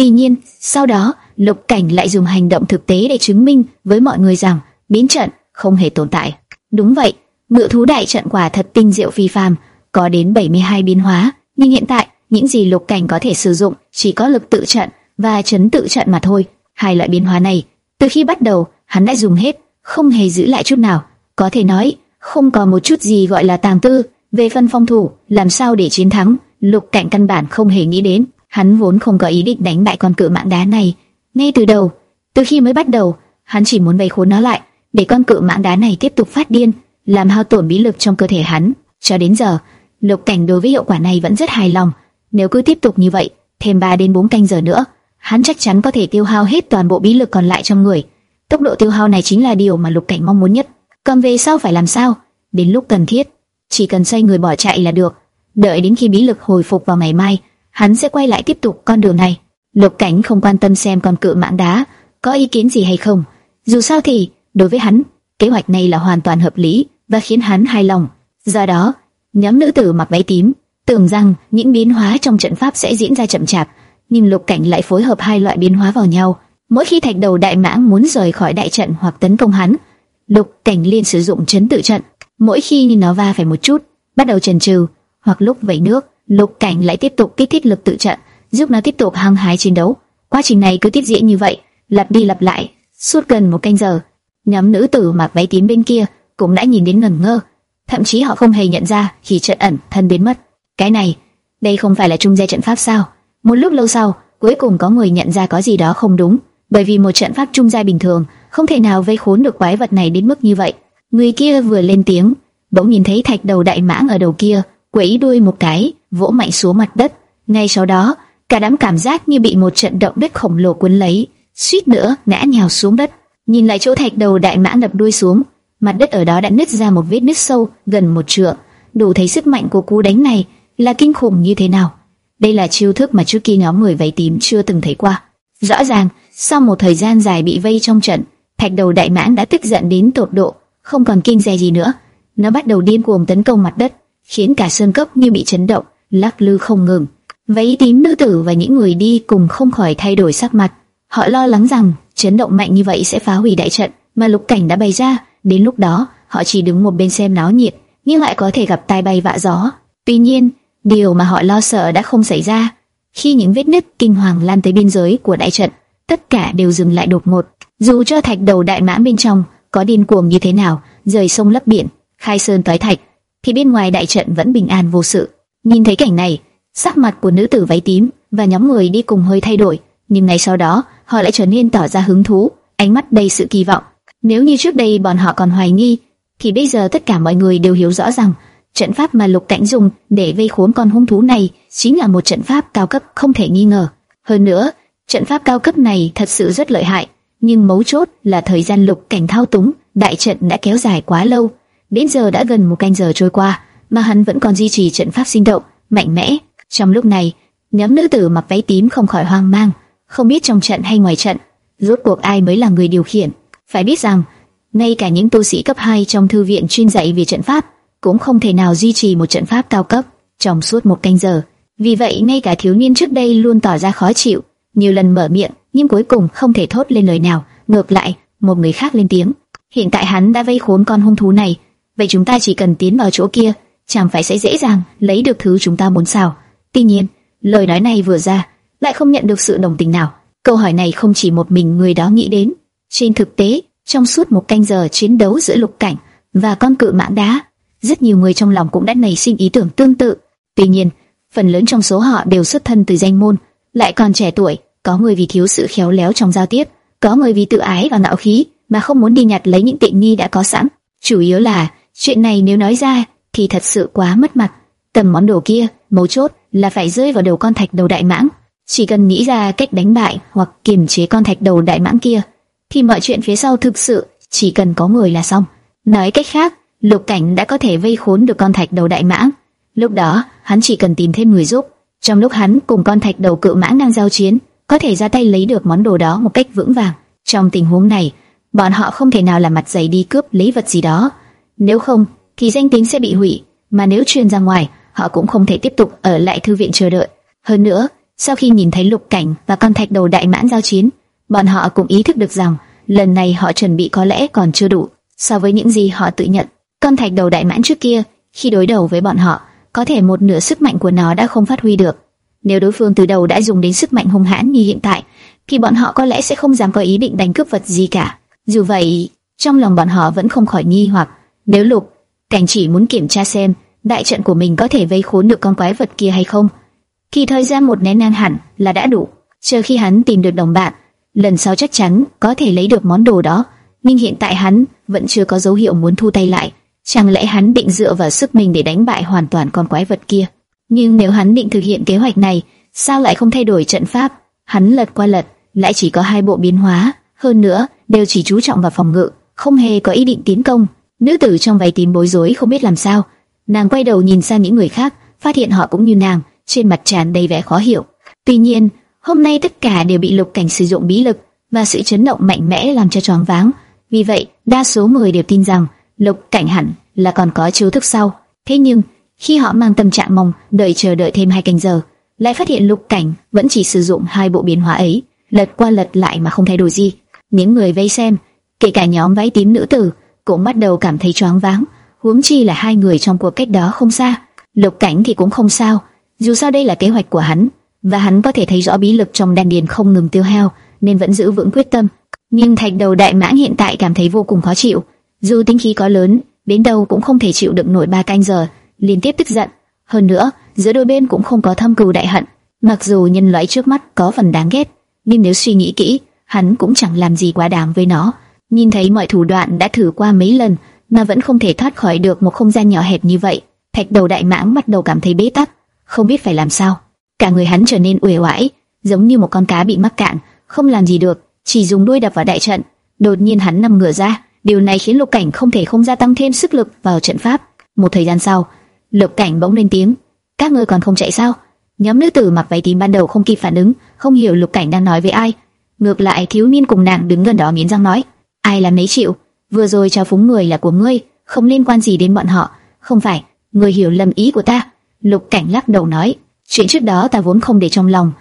Tuy nhiên, sau đó, lục cảnh lại dùng hành động thực tế để chứng minh với mọi người rằng biến trận không hề tồn tại. Đúng vậy, ngựa thú đại trận quả thật tinh diệu phi phàm, có đến 72 biến hóa, nhưng hiện tại những gì lục cảnh có thể sử dụng chỉ có lực tự trận và chấn tự trận mà thôi. Hai loại biến hóa này, từ khi bắt đầu, hắn đã dùng hết, không hề giữ lại chút nào. Có thể nói, không còn một chút gì gọi là tàng tư. Về phân phong thủ, làm sao để chiến thắng, lục cảnh căn bản không hề nghĩ đến. Hắn vốn không có ý định đánh bại con cự mạng đá này. Ngay từ đầu, từ khi mới bắt đầu, hắn chỉ muốn vây khốn nó lại, để con cự mạng đá này tiếp tục phát điên, làm hao tổn bí lực trong cơ thể hắn. Cho đến giờ, lục cảnh đối với hiệu quả này vẫn rất hài lòng. Nếu cứ tiếp tục như vậy, thêm 3 đến 4 canh giờ nữa, hắn chắc chắn có thể tiêu hao hết toàn bộ bí lực còn lại trong người. Tốc độ tiêu hao này chính là điều mà Lục Cảnh mong muốn nhất. Còn về sau phải làm sao? Đến lúc cần thiết, chỉ cần xoay người bỏ chạy là được. Đợi đến khi bí lực hồi phục vào ngày mai, hắn sẽ quay lại tiếp tục con đường này. Lục Cảnh không quan tâm xem con cự mãng đá có ý kiến gì hay không. Dù sao thì, đối với hắn, kế hoạch này là hoàn toàn hợp lý và khiến hắn hài lòng. Do đó, nhóm nữ tử mặc váy tím tưởng rằng những biến hóa trong trận pháp sẽ diễn ra chậm chạp, nhưng Lục Cảnh lại phối hợp hai loại biến hóa vào nhau. Mỗi khi thạch đầu đại mãng muốn rời khỏi đại trận hoặc tấn công hắn, Lục Cảnh liền sử dụng chấn tự trận. Mỗi khi nó va phải một chút, bắt đầu chần chừ, hoặc lúc vẩy nước, Lục Cảnh lại tiếp tục kích thích lực tự trận, giúp nó tiếp tục hăng hái chiến đấu. Quá trình này cứ tiếp diễn như vậy, lặp đi lặp lại, suốt gần một canh giờ. Nhóm nữ tử mặc váy tím bên kia cũng đã nhìn đến ngẩn ngơ, thậm chí họ không hề nhận ra khi trận ẩn thân biến mất. Cái này, đây không phải là trung gia trận pháp sao? Một lúc lâu sau, cuối cùng có người nhận ra có gì đó không đúng, bởi vì một trận pháp trung gia bình thường không thể nào vây khốn được quái vật này đến mức như vậy. Người kia vừa lên tiếng, bỗng nhìn thấy thạch đầu đại mãng ở đầu kia, quẫy đuôi một cái, vỗ mạnh xuống mặt đất, Ngay sau đó, cả đám cảm giác như bị một trận động đất khổng lồ cuốn lấy, suýt nữa ngã nhào xuống đất. Nhìn lại chỗ thạch đầu đại mã đập đuôi xuống, mặt đất ở đó đã nứt ra một vết nứt sâu gần một trượng, đủ thấy sức mạnh của cú đánh này là kinh khủng như thế nào. Đây là chiêu thức mà trước kia nhóm người váy tím chưa từng thấy qua. Rõ ràng, sau một thời gian dài bị vây trong trận, thạch đầu đại mãng đã tức giận đến tột độ, không còn kinh dè gì nữa. Nó bắt đầu điên cuồng tấn công mặt đất, khiến cả sơn cốc như bị chấn động, lắc lư không ngừng. Váy tím nữ tử và những người đi cùng không khỏi thay đổi sắc mặt. Họ lo lắng rằng chấn động mạnh như vậy sẽ phá hủy đại trận mà lục cảnh đã bày ra. Đến lúc đó, họ chỉ đứng một bên xem náo nhiệt, nhưng lại có thể gặp tai bay vạ gió. Tuy nhiên, điều mà họ lo sợ đã không xảy ra. Khi những vết nứt kinh hoàng lan tới biên giới của đại trận, tất cả đều dừng lại đột ngột. Dù cho thạch đầu đại mã bên trong có điên cuồng như thế nào, rời sông lấp biển, khai sơn toái thạch, thì bên ngoài đại trận vẫn bình an vô sự. Nhìn thấy cảnh này, sắc mặt của nữ tử váy tím và nhóm người đi cùng hơi thay đổi, nhưng ngay sau đó họ lại trở nên tỏ ra hứng thú, ánh mắt đầy sự kỳ vọng. Nếu như trước đây bọn họ còn hoài nghi, thì bây giờ tất cả mọi người đều hiểu rõ rằng trận pháp mà Lục Cảnh dùng để vây khốn con hung thú này chính là một trận pháp cao cấp không thể nghi ngờ. Hơn nữa, trận pháp cao cấp này thật sự rất lợi hại, nhưng mấu chốt là thời gian Lục Cảnh thao túng đại trận đã kéo dài quá lâu, đến giờ đã gần một canh giờ trôi qua, mà hắn vẫn còn duy trì trận pháp sinh động, mạnh mẽ. Trong lúc này, nhóm nữ tử mặc váy tím không khỏi hoang mang, không biết trong trận hay ngoài trận, rốt cuộc ai mới là người điều khiển. Phải biết rằng, ngay cả những tu sĩ cấp 2 trong thư viện chuyên dạy về trận pháp cũng không thể nào duy trì một trận pháp cao cấp trong suốt một canh giờ. Vì vậy, ngay cả thiếu niên trước đây luôn tỏ ra khó chịu, nhiều lần mở miệng, nhưng cuối cùng không thể thốt lên lời nào. Ngược lại, một người khác lên tiếng. Hiện tại hắn đã vây khốn con hung thú này, vậy chúng ta chỉ cần tiến vào chỗ kia, chẳng phải sẽ dễ dàng lấy được thứ chúng ta muốn sao? Tuy nhiên, lời nói này vừa ra, lại không nhận được sự đồng tình nào. Câu hỏi này không chỉ một mình người đó nghĩ đến. Trên thực tế, trong suốt một canh giờ chiến đấu giữa lục cảnh và con cự mãng đá, rất nhiều người trong lòng cũng đã nảy sinh ý tưởng tương tự. Tuy nhiên, phần lớn trong số họ đều xuất thân từ danh môn, lại còn trẻ tuổi, có người vì thiếu sự khéo léo trong giao tiếp, có người vì tự ái và ngạo khí mà không muốn đi nhặt lấy những tiện nghi đã có sẵn. Chủ yếu là chuyện này nếu nói ra thì thật sự quá mất mặt. Tầm món đồ kia, mấu chốt là phải rơi vào đầu con thạch đầu đại mãng. Chỉ cần nghĩ ra cách đánh bại hoặc kiềm chế con thạch đầu đại mãng kia, thì mọi chuyện phía sau thực sự chỉ cần có người là xong. Nói cách khác, Lục Cảnh đã có thể vây khốn được con thạch đầu đại mãng. Lúc đó, hắn chỉ cần tìm thêm người giúp. Trong lúc hắn cùng con thạch đầu cự mãng đang giao chiến, có thể ra tay lấy được món đồ đó một cách vững vàng. Trong tình huống này, bọn họ không thể nào là mặt dày đi cướp lấy vật gì đó. Nếu không, thì danh tính sẽ bị hủy, mà nếu truyền ra ngoài, họ cũng không thể tiếp tục ở lại thư viện chờ đợi. Hơn nữa, sau khi nhìn thấy Lục Cảnh và con thạch đầu đại mãn giao chiến, bọn họ cũng ý thức được rằng lần này họ chuẩn bị có lẽ còn chưa đủ so với những gì họ tự nhận. Con thạch đầu đại mãn trước kia, khi đối đầu với bọn họ, có thể một nửa sức mạnh của nó đã không phát huy được. Nếu đối phương từ đầu đã dùng đến sức mạnh hung hãn như hiện tại, thì bọn họ có lẽ sẽ không dám có ý định đánh cướp vật gì cả. Dù vậy, trong lòng bọn họ vẫn không khỏi nghi hoặc, nếu Lục Cảnh chỉ muốn kiểm tra xem đại trận của mình có thể vây khốn được con quái vật kia hay không. khi thời gian một nén nhang hẳn là đã đủ. Chờ khi hắn tìm được đồng bạn, lần sau chắc chắn có thể lấy được món đồ đó. Nhưng hiện tại hắn vẫn chưa có dấu hiệu muốn thu tay lại. Chẳng lẽ hắn định dựa vào sức mình để đánh bại hoàn toàn con quái vật kia? Nhưng nếu hắn định thực hiện kế hoạch này, sao lại không thay đổi trận pháp? Hắn lật qua lật, lại chỉ có hai bộ biến hóa, hơn nữa đều chỉ chú trọng vào phòng ngự, không hề có ý định tiến công. Nữ tử trong váy tím bối rối không biết làm sao, nàng quay đầu nhìn sang những người khác, phát hiện họ cũng như nàng, trên mặt tràn đầy vẻ khó hiểu. Tuy nhiên, hôm nay tất cả đều bị Lục Cảnh sử dụng bí lực và sự chấn động mạnh mẽ làm cho choáng váng. Vì vậy, đa số người đều tin rằng Lục Cảnh hẳn là còn có chiêu thức sau. Thế nhưng, khi họ mang tâm trạng mong đợi chờ đợi thêm hai canh giờ, lại phát hiện Lục Cảnh vẫn chỉ sử dụng hai bộ biến hóa ấy, lật qua lật lại mà không thay đổi gì. Những người vây xem, kể cả nhóm váy tím nữ tử, cũng bắt đầu cảm thấy choáng váng, huống chi là hai người trong cuộc cách đó không xa. Lục Cảnh thì cũng không sao, dù sao đây là kế hoạch của hắn, và hắn có thể thấy rõ bí lực trong đan điền không ngừng tiêu hao, nên vẫn giữ vững quyết tâm. Nhưng thạch đầu đại mãng hiện tại cảm thấy vô cùng khó chịu, dù tính khí có lớn, đến đâu cũng không thể chịu đựng nổi ba canh giờ, liên tiếp tức giận. Hơn nữa, giữa đôi bên cũng không có thâm cừu đại hận. Mặc dù nhân loại trước mắt có phần đáng ghét, nhưng nếu suy nghĩ kỹ, hắn cũng chẳng làm gì quá đáng với nó. Nhìn thấy mọi thủ đoạn đã thử qua mấy lần mà vẫn không thể thoát khỏi được một không gian nhỏ hẹp như vậy, thạch đầu đại mãng bắt đầu cảm thấy bế tắc, không biết phải làm sao. cả người hắn trở nên uể oải, giống như một con cá bị mắc cạn, không làm gì được, chỉ dùng đuôi đập vào đại trận. Đột nhiên hắn nằm ngửa ra, điều này khiến Lục Cảnh không thể không gia tăng thêm sức lực vào trận pháp. Một thời gian sau, Lục Cảnh bỗng lên tiếng: "Các ngươi còn không chạy sao?" Nhóm nữ tử mặc váy tím ban đầu không kịp phản ứng, không hiểu Lục Cảnh đang nói với ai. Ngược lại thiếu niên cùng nàng đứng gần đó miến răng nói: "Ai làm mấy chịu? Vừa rồi trao phúng người là của ngươi, không liên quan gì đến bọn họ, không phải? Ngươi hiểu lầm ý của ta." Lục Cảnh lắc đầu nói: "Chuyện trước đó ta vốn không để trong lòng,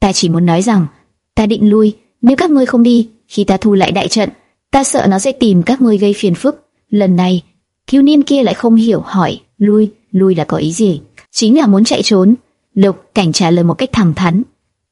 ta chỉ muốn nói rằng ta định lui, nếu các ngươi không đi, khi ta thu lại đại trận, ta sợ nó sẽ tìm các ngươi gây phiền phức. Lần này, thiếu niên kia lại không hiểu hỏi, lui, lui là có ý gì? Chính là muốn chạy trốn. Lục cảnh trả lời một cách thẳng thắn.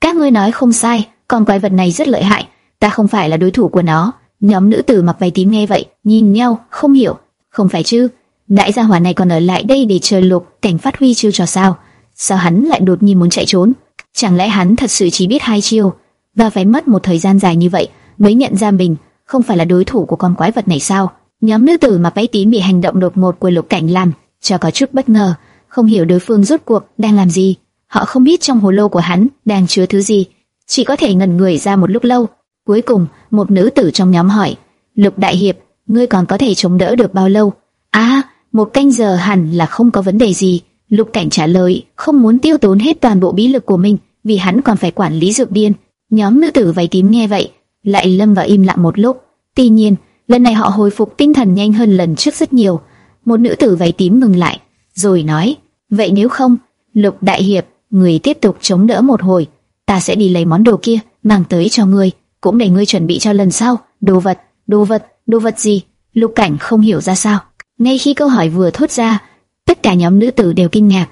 Các ngươi nói không sai, con quái vật này rất lợi hại, ta không phải là đối thủ của nó. Nhóm nữ tử mặc váy tím nghe vậy, nhìn nhau, không hiểu. Không phải chứ, đại gia hỏa này còn ở lại đây để chờ lục cảnh phát huy chiêu trò sao? Sao hắn lại đột nhiên muốn chạy trốn? Chẳng lẽ hắn thật sự chỉ biết hai chiêu, và phải mất một thời gian dài như vậy mới nhận ra mình không phải là đối thủ của con quái vật này sao? Nhóm nữ tử mặc váy tím bị hành động đột ngột của Lục Cảnh làm cho có chút bất ngờ, không hiểu đối phương rốt cuộc đang làm gì. Họ không biết trong hồ lô của hắn đang chứa thứ gì, chỉ có thể ngẩn người ra một lúc lâu. Cuối cùng, một nữ tử trong nhóm hỏi: "Lục đại hiệp, ngươi còn có thể chống đỡ được bao lâu?" "À, một canh giờ hẳn là không có vấn đề gì." Lục Cảnh trả lời, không muốn tiêu tốn hết toàn bộ bí lực của mình, vì hắn còn phải quản lý dược điên. Nhóm nữ tử váy tím nghe vậy, lại lâm vào im lặng một lúc. Tuy nhiên, lần này họ hồi phục tinh thần nhanh hơn lần trước rất nhiều. Một nữ tử váy tím ngừng lại, rồi nói: "Vậy nếu không, Lục đại hiệp, người tiếp tục chống đỡ một hồi, ta sẽ đi lấy món đồ kia, mang tới cho ngươi, cũng để ngươi chuẩn bị cho lần sau. Đồ vật, đồ vật, đồ vật gì?" Lục Cảnh không hiểu ra sao. Ngay khi câu hỏi vừa thốt ra, tất cả nhóm nữ tử đều kinh ngạc.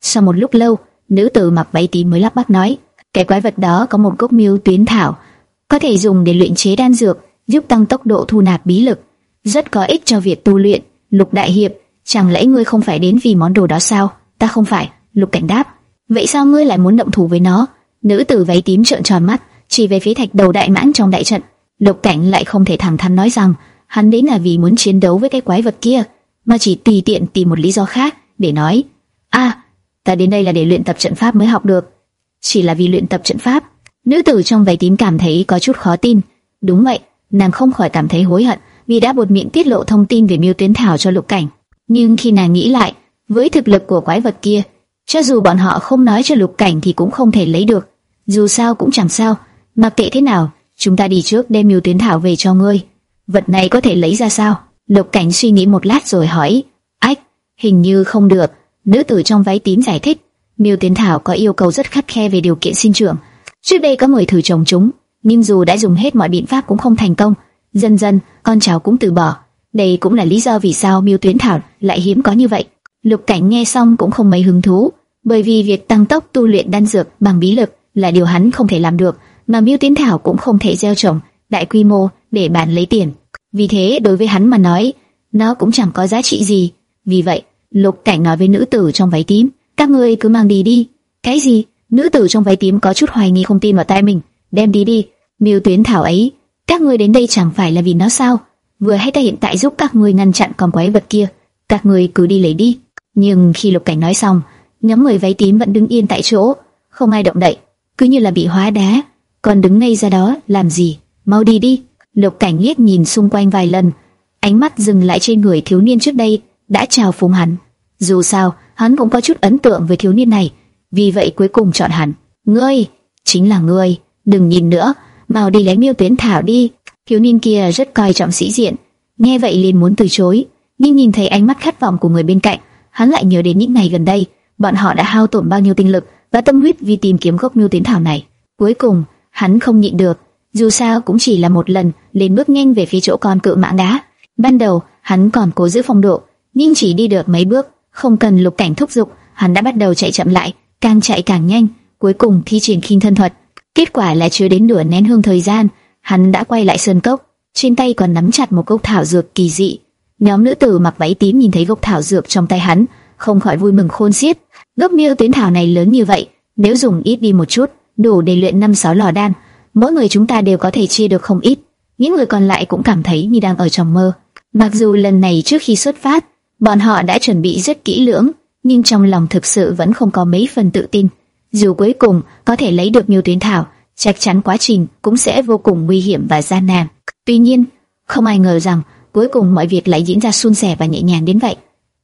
Sau một lúc lâu, nữ tử mặc váy tím mới lắp bắp nói: "Cái quái vật đó có một gốc miêu tuyến thảo." có thể dùng để luyện chế đan dược, giúp tăng tốc độ thu nạp bí lực, rất có ích cho việc tu luyện. Lục đại hiệp, chẳng lẽ ngươi không phải đến vì món đồ đó sao? Ta không phải. Lục cảnh đáp. Vậy sao ngươi lại muốn động thủ với nó? Nữ tử váy tím trợn tròn mắt, chỉ về phía thạch đầu đại mãng trong đại trận. Lục cảnh lại không thể thẳng thắn nói rằng hắn đến là vì muốn chiến đấu với cái quái vật kia, mà chỉ tùy tiện tìm một lý do khác để nói. a, ta đến đây là để luyện tập trận pháp mới học được. Chỉ là vì luyện tập trận pháp Nữ tử trong váy tím cảm thấy có chút khó tin. Đúng vậy, nàng không khỏi cảm thấy hối hận vì đã buột miệng tiết lộ thông tin về Miêu Tuyến Thảo cho Lục Cảnh. Nhưng khi nàng nghĩ lại, với thực lực của quái vật kia, cho dù bọn họ không nói cho Lục Cảnh thì cũng không thể lấy được. Dù sao cũng chẳng sao, mặc kệ thế nào, chúng ta đi trước đem Miêu Tuyến Thảo về cho ngươi. Vật này có thể lấy ra sao? Lục Cảnh suy nghĩ một lát rồi hỏi. Ách, hình như không được. Nữ tử trong váy tím giải thích. Miêu Tuyến Thảo có yêu cầu rất khắt khe về điều kiện sinh trưởng Trước đây có người thử trồng chúng, nhưng dù đã dùng hết mọi biện pháp cũng không thành công. Dần dần, con cháu cũng từ bỏ. Đây cũng là lý do vì sao Miêu Tuyến Thảo lại hiếm có như vậy. Lục Cảnh nghe xong cũng không mấy hứng thú, bởi vì việc tăng tốc tu luyện đan dược bằng bí lực là điều hắn không thể làm được, mà Miêu tiến Thảo cũng không thể gieo trồng đại quy mô để bán lấy tiền. Vì thế đối với hắn mà nói, nó cũng chẳng có giá trị gì. Vì vậy, Lục Cảnh nói với nữ tử trong váy tím, các ngươi cứ mang đi đi. Cái gì? Nữ tử trong váy tím có chút hoài nghi không tin vào tai mình, đem đi đi. Miêu tiến Thảo ấy, các ngươi đến đây chẳng phải là vì nó sao? Vừa hay ta hiện tại giúp các ngươi ngăn chặn con quái vật kia, các ngươi cứ đi lấy đi. Nhưng khi Lục Cảnh nói xong, nhóm người váy tím vẫn đứng yên tại chỗ, không ai động đậy, cứ như là bị hóa đá. Còn đứng ngay ra đó làm gì? Mau đi đi. Lục Cảnh liếc nhìn xung quanh vài lần, ánh mắt dừng lại trên người thiếu niên trước đây đã chào phúng hắn. Dù sao, hắn cũng có chút ấn tượng với thiếu niên này vì vậy cuối cùng chọn hắn. Ngươi, chính là ngươi, đừng nhìn nữa, mau đi lấy miêu tuyến thảo đi. Thiếu niên kia rất coi trọng sĩ diện, nghe vậy liền muốn từ chối, nhưng nhìn thấy ánh mắt khát vọng của người bên cạnh, hắn lại nhớ đến những ngày gần đây, bọn họ đã hao tổn bao nhiêu tinh lực và tâm huyết vì tìm kiếm gốc miêu tuyến thảo này. Cuối cùng, hắn không nhịn được, dù sao cũng chỉ là một lần, liền bước nhanh về phía chỗ con cự mãng đá. Ban đầu, hắn còn cố giữ phong độ, nhưng chỉ đi được mấy bước, không cần lục cảnh thúc giục, hắn đã bắt đầu chạy chậm lại, càng chạy càng nhanh, cuối cùng thi triển khinh thân thuật. Kết quả là chưa đến nửa nén hương thời gian, hắn đã quay lại sơn cốc, trên tay còn nắm chặt một gốc thảo dược kỳ dị. Nhóm nữ tử mặc váy tím nhìn thấy gốc thảo dược trong tay hắn, không khỏi vui mừng khôn xiết. Gốc miêu tuyến thảo này lớn như vậy, nếu dùng ít đi một chút, đủ để luyện năm sáu lò đan, mỗi người chúng ta đều có thể chia được không ít. Những người còn lại cũng cảm thấy như đang ở trong mơ. Mặc dù lần này trước khi xuất phát, bọn họ đã chuẩn bị rất kỹ lưỡng, nhưng trong lòng thực sự vẫn không có mấy phần tự tin. Dù cuối cùng có thể lấy được nhiều tuyến thảo, chắc chắn quá trình cũng sẽ vô cùng nguy hiểm và gian nan. Tuy nhiên, không ai ngờ rằng cuối cùng mọi việc lại diễn ra suôn sẻ và nhẹ nhàng đến vậy.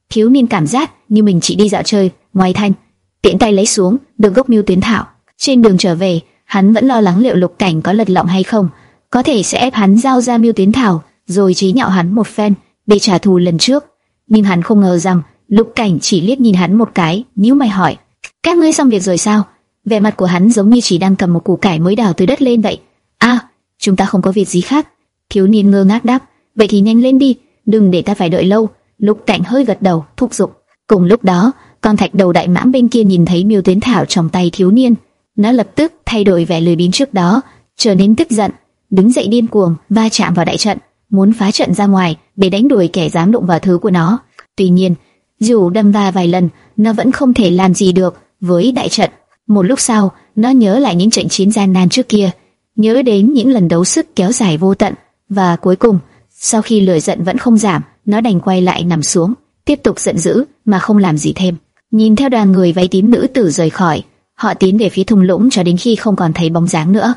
Thiếu niên cảm giác như mình chỉ đi dạo chơi, ngoài thanh, tiện tay lấy xuống được gốc miêu tuyến thảo. Trên đường trở về, hắn vẫn lo lắng liệu lục cảnh có lật lọng hay không, có thể sẽ ép hắn giao ra miêu tuyến thảo, rồi chế nhạo hắn một phen để trả thù lần trước. Nhưng hắn không ngờ rằng lục cảnh chỉ liếc nhìn hắn một cái, nhíu mày hỏi: các ngươi xong việc rồi sao? Vẻ mặt của hắn giống như chỉ đang cầm một củ cải mới đào từ đất lên vậy. À, chúng ta không có việc gì khác. Thiếu niên ngơ ngác đáp, vậy thì nhanh lên đi, đừng để ta phải đợi lâu. Lục Cảnh hơi gật đầu, thúc giục. Cùng lúc đó, con thạch đầu đại mãng bên kia nhìn thấy miêu tuyến thảo trong tay thiếu niên, nó lập tức thay đổi vẻ lười biếng trước đó, trở nên tức giận, đứng dậy điên cuồng, va chạm vào đại trận, muốn phá trận ra ngoài để đánh đuổi kẻ dám đụng vào thứ của nó. Tuy nhiên, dù đâm va vài lần, nó vẫn không thể làm gì được với đại trận. Một lúc sau, nó nhớ lại những trận chiến gian nan trước kia, nhớ đến những lần đấu sức kéo dài vô tận, và cuối cùng, sau khi lửa giận vẫn không giảm, nó đành quay lại nằm xuống, tiếp tục giận dữ mà không làm gì thêm. Nhìn theo đoàn người váy tím nữ tử rời khỏi, họ tiến về phía thung lũng cho đến khi không còn thấy bóng dáng nữa.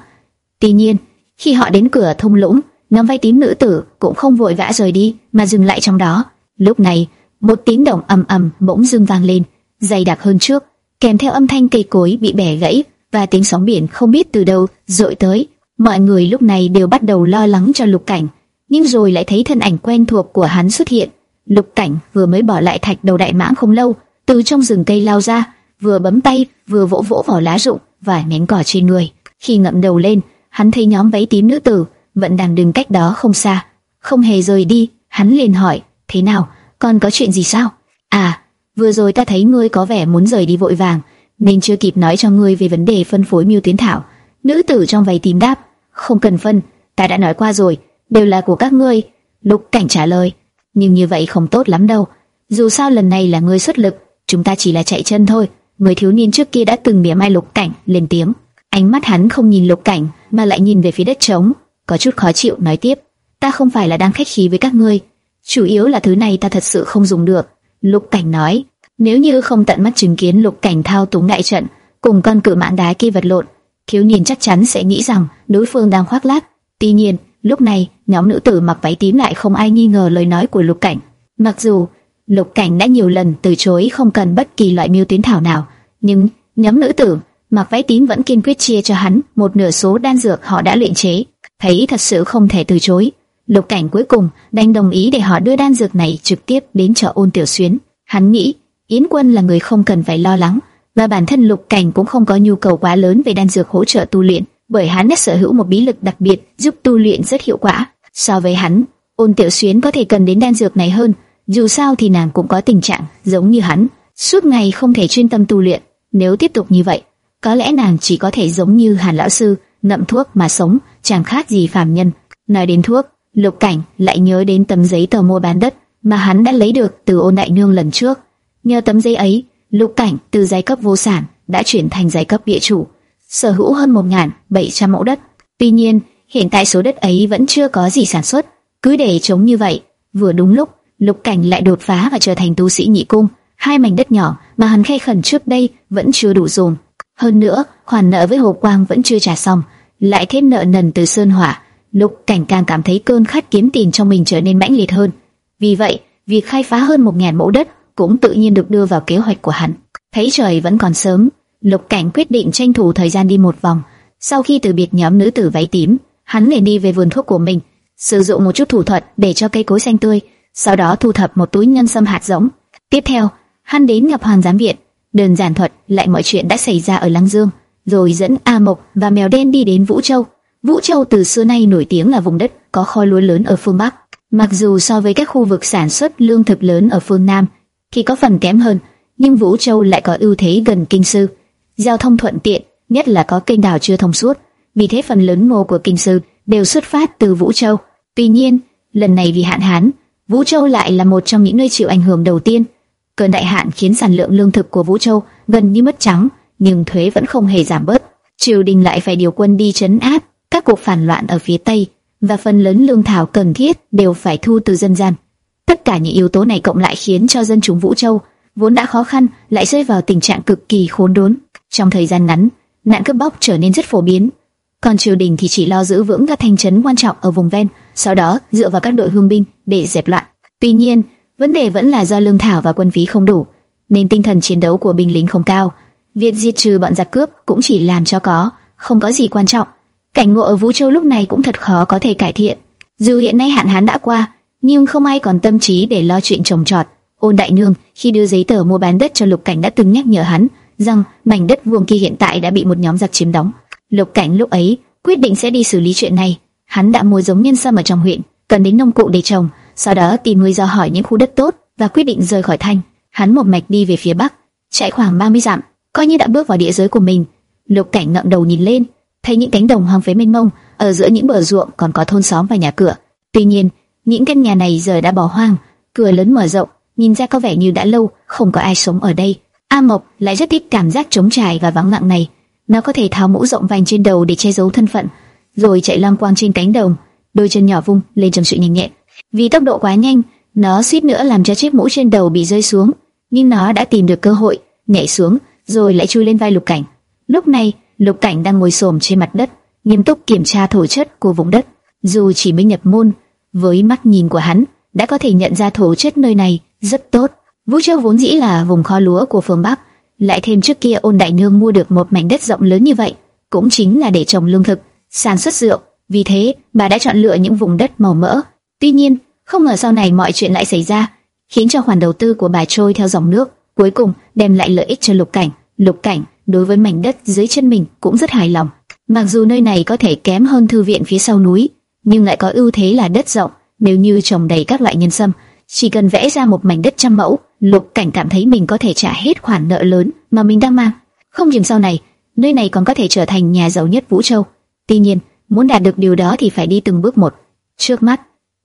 Tuy nhiên, khi họ đến cửa thung lũng, nắm vai tím nữ tử cũng không vội vã rời đi mà dừng lại trong đó. Lúc này, một tiếng động ầm ầm bỗng dưng vang lên, dày đặc hơn trước, kèm theo âm thanh cây cối bị bẻ gãy và tiếng sóng biển không biết từ đâu dội tới. Mọi người lúc này đều bắt đầu lo lắng cho Lục Cảnh, nhưng rồi lại thấy thân ảnh quen thuộc của hắn xuất hiện. Lục Cảnh vừa mới bỏ lại thạch đầu đại mãng không lâu, từ trong rừng cây lao ra, vừa bấm tay, vừa vỗ vỗ vào lá rụng và nén cỏ trên người. Khi ngậm đầu lên, hắn thấy nhóm váy tím nữ tử vẫn đang đứng cách đó không xa, không hề rời đi. Hắn liền hỏi: "Thế nào, còn có chuyện gì sao?" "À, vừa rồi ta thấy ngươi có vẻ muốn rời đi vội vàng, nên chưa kịp nói cho ngươi về vấn đề phân phối miêu tiến thảo." Nữ tử trong váy tím đáp: "Không cần phân, ta đã nói qua rồi, đều là của các ngươi." Lục Cảnh trả lời: "Nhưng như vậy không tốt lắm đâu, dù sao lần này là ngươi xuất lực, chúng ta chỉ là chạy chân thôi." Người thiếu niên trước kia đã từng mỉa mai Lục Cảnh, lên tiếng. Ánh mắt hắn không nhìn Lục Cảnh, mà lại nhìn về phía đất trống, có chút khó chịu nói tiếp: "Ta không phải là đang khách khí với các ngươi, chủ yếu là thứ này ta thật sự không dùng được." Lục Cảnh nói: "Nếu như không tận mắt chứng kiến Lục Cảnh thao túng đại trận, cùng con cự mãn đá kia vật lộn, thiếu niên chắc chắn sẽ nghĩ rằng đối phương đang khoác lác. Tuy nhiên, lúc này, nhóm nữ tử mặc váy tím lại không ai nghi ngờ lời nói của Lục Cảnh. Mặc dù Lục Cảnh đã nhiều lần từ chối không cần bất kỳ loại miêu tuyến thảo nào, nhưng nhóm nữ tử mặc váy tím vẫn kiên quyết chia cho hắn một nửa số đan dược họ đã luyện chế. Thấy thật sự không thể từ chối, Lục Cảnh cuối cùng đành đồng ý để họ đưa đan dược này trực tiếp đến chợ Ôn Tiểu Xuyến. Hắn nghĩ Yến Quân là người không cần phải lo lắng, và bản thân Lục Cảnh cũng không có nhu cầu quá lớn về đan dược hỗ trợ tu luyện, bởi hắn đã sở hữu một bí lực đặc biệt giúp tu luyện rất hiệu quả. So với hắn, Ôn Tiểu Xuyến có thể cần đến đan dược này hơn, dù sao thì nàng cũng có tình trạng giống như hắn, suốt ngày không thể chuyên tâm tu luyện. Nếu tiếp tục như vậy, có lẽ nàng chỉ có thể giống như Hàn lão sư, ngậm thuốc mà sống, chẳng khác gì phàm nhân. Nói đến thuốc, Lục Cảnh lại nhớ đến tấm giấy tờ mua bán đất mà hắn đã lấy được từ Ôn Đại Nương lần trước. Nhờ tấm giấy ấy, Lục Cảnh từ giai cấp vô sản đã chuyển thành giai cấp địa chủ, sở hữu hơn 1.700 mẫu đất. Tuy nhiên, hiện tại số đất ấy vẫn chưa có gì sản xuất, cứ để trống như vậy. Vừa đúng lúc, Lục Cảnh lại đột phá và trở thành tu sĩ nhị cung, hai mảnh đất nhỏ mà hắn khai khẩn trước đây vẫn chưa đủ dùng. Hơn nữa, khoản nợ với Hồ Quang vẫn chưa trả xong, lại thêm nợ nần từ Sơn Hỏa, Lục Cảnh càng cảm thấy cơn khát kiếm tiền trong mình trở nên mãnh liệt hơn. Vì vậy, việc khai phá hơn một ngàn mẫu đất cũng tự nhiên được đưa vào kế hoạch của hắn. Thấy trời vẫn còn sớm, Lục Cảnh quyết định tranh thủ thời gian đi một vòng. Sau khi từ biệt nhóm nữ tử váy tím, hắn liền đi về vườn thuốc của mình, sử dụng một chút thủ thuật để cho cây cối xanh tươi, sau đó thu thập một túi nhân sâm hạt giống. Tiếp theo, hắn đến gặp Hoàng giám viện, đơn giản thuật lại mọi chuyện đã xảy ra ở Lăng Dương, rồi dẫn A Mộc và mèo đen đi đến Vũ Châu. Vũ Châu từ xưa nay nổi tiếng là vùng đất có kho lúa lớn ở phương Bắc, mặc dù so với các khu vực sản xuất lương thực lớn ở phương Nam thì có phần kém hơn, nhưng Vũ Châu lại có ưu thế gần kinh sư, giao thông thuận tiện, nhất là có kênh đào chưa thông suốt, vì thế phần lớn ngô của kinh sư đều xuất phát từ Vũ Châu. Tuy nhiên, lần này vì hạn hán, Vũ Châu lại là một trong những nơi chịu ảnh hưởng đầu tiên. Cơn đại hạn khiến sản lượng lương thực của Vũ Châu gần như mất trắng, nhưng thuế vẫn không hề giảm bớt. Triều đình lại phải điều quân đi chấn áp các cuộc phản loạn ở phía Tây, và phần lớn lương thảo cần thiết đều phải thu từ dân gian. Tất cả những yếu tố này cộng lại khiến cho dân chúng Vũ Châu vốn đã khó khăn lại rơi vào tình trạng cực kỳ khốn đốn. Trong thời gian ngắn, nạn cướp bóc trở nên rất phổ biến. Còn triều đình thì chỉ lo giữ vững các thành trấn quan trọng ở vùng ven, sau đó dựa vào các đội hương binh để dẹp loạn. Tuy nhiên, vấn đề vẫn là do lương thảo và quân phí không đủ, nên tinh thần chiến đấu của binh lính không cao. Việc diệt trừ bọn giặc cướp cũng chỉ làm cho có, không có gì quan trọng. Cảnh ngộ ở Vũ Châu lúc này cũng thật khó có thể cải thiện. Dù hiện nay hạn hán đã qua, nhưng không ai còn tâm trí để lo chuyện trồng trọt. Ôn Đại Nương khi đưa giấy tờ mua bán đất cho Lục Cảnh đã từng nhắc nhở hắn rằng mảnh đất vuông kia hiện tại đã bị một nhóm giặc chiếm đóng. Lục Cảnh lúc ấy quyết định sẽ đi xử lý chuyện này. Hắn đã mua giống nhân sâm ở trong huyện, cần đến nông cụ để trồng, sau đó tìm người do hỏi những khu đất tốt và quyết định rời khỏi thành. Hắn một mạch đi về phía bắc, chạy khoảng 30 dặm, coi như đã bước vào địa giới của mình. Lục Cảnh ngẩng đầu nhìn lên, thấy những cánh đồng hoang phế mênh mông, ở giữa những bờ ruộng còn có thôn xóm và nhà cửa. Tuy nhiên, những căn nhà này giờ đã bỏ hoang, cửa lớn mở rộng, nhìn ra có vẻ như đã lâu không có ai sống ở đây. A Mộc lại rất thích cảm giác trống trải và vắng lặng này. Nó có thể tháo mũ rộng vành trên đầu để che giấu thân phận, rồi chạy loang quang trên cánh đồng, đôi chân nhỏ vung lên trầm sự nhanh nhẹn. Vì tốc độ quá nhanh, nó suýt nữa làm cho chiếc mũ trên đầu bị rơi xuống, nhưng nó đã tìm được cơ hội, nhảy xuống, rồi lại chui lên vai Lục Cảnh. Lúc này, Lục Cảnh đang ngồi xổm trên mặt đất, nghiêm túc kiểm tra thổ chất của vùng đất. Dù chỉ mới nhập môn, với mắt nhìn của hắn, đã có thể nhận ra thổ chất nơi này rất tốt. Vũ Châu vốn dĩ là vùng kho lúa của phương Bắc, lại thêm trước kia ôn đại nương mua được một mảnh đất rộng lớn như vậy, cũng chính là để trồng lương thực, sản xuất rượu. Vì thế, bà đã chọn lựa những vùng đất màu mỡ. Tuy nhiên, không ngờ sau này mọi chuyện lại xảy ra, khiến cho khoản đầu tư của bà trôi theo dòng nước, cuối cùng đem lại lợi ích cho Lục Cảnh. Lục Cảnh đối với mảnh đất dưới chân mình cũng rất hài lòng. Mặc dù nơi này có thể kém hơn thư viện phía sau núi, nhưng lại có ưu thế là đất rộng, nếu như trồng đầy các loại nhân sâm, chỉ cần vẽ ra một mảnh đất trăm mẫu, Lục Cảnh cảm thấy mình có thể trả hết khoản nợ lớn mà mình đang mang. Không chừng sau này, nơi này còn có thể trở thành nhà giàu nhất Vũ Châu. Tuy nhiên, muốn đạt được điều đó thì phải đi từng bước một. Trước mắt,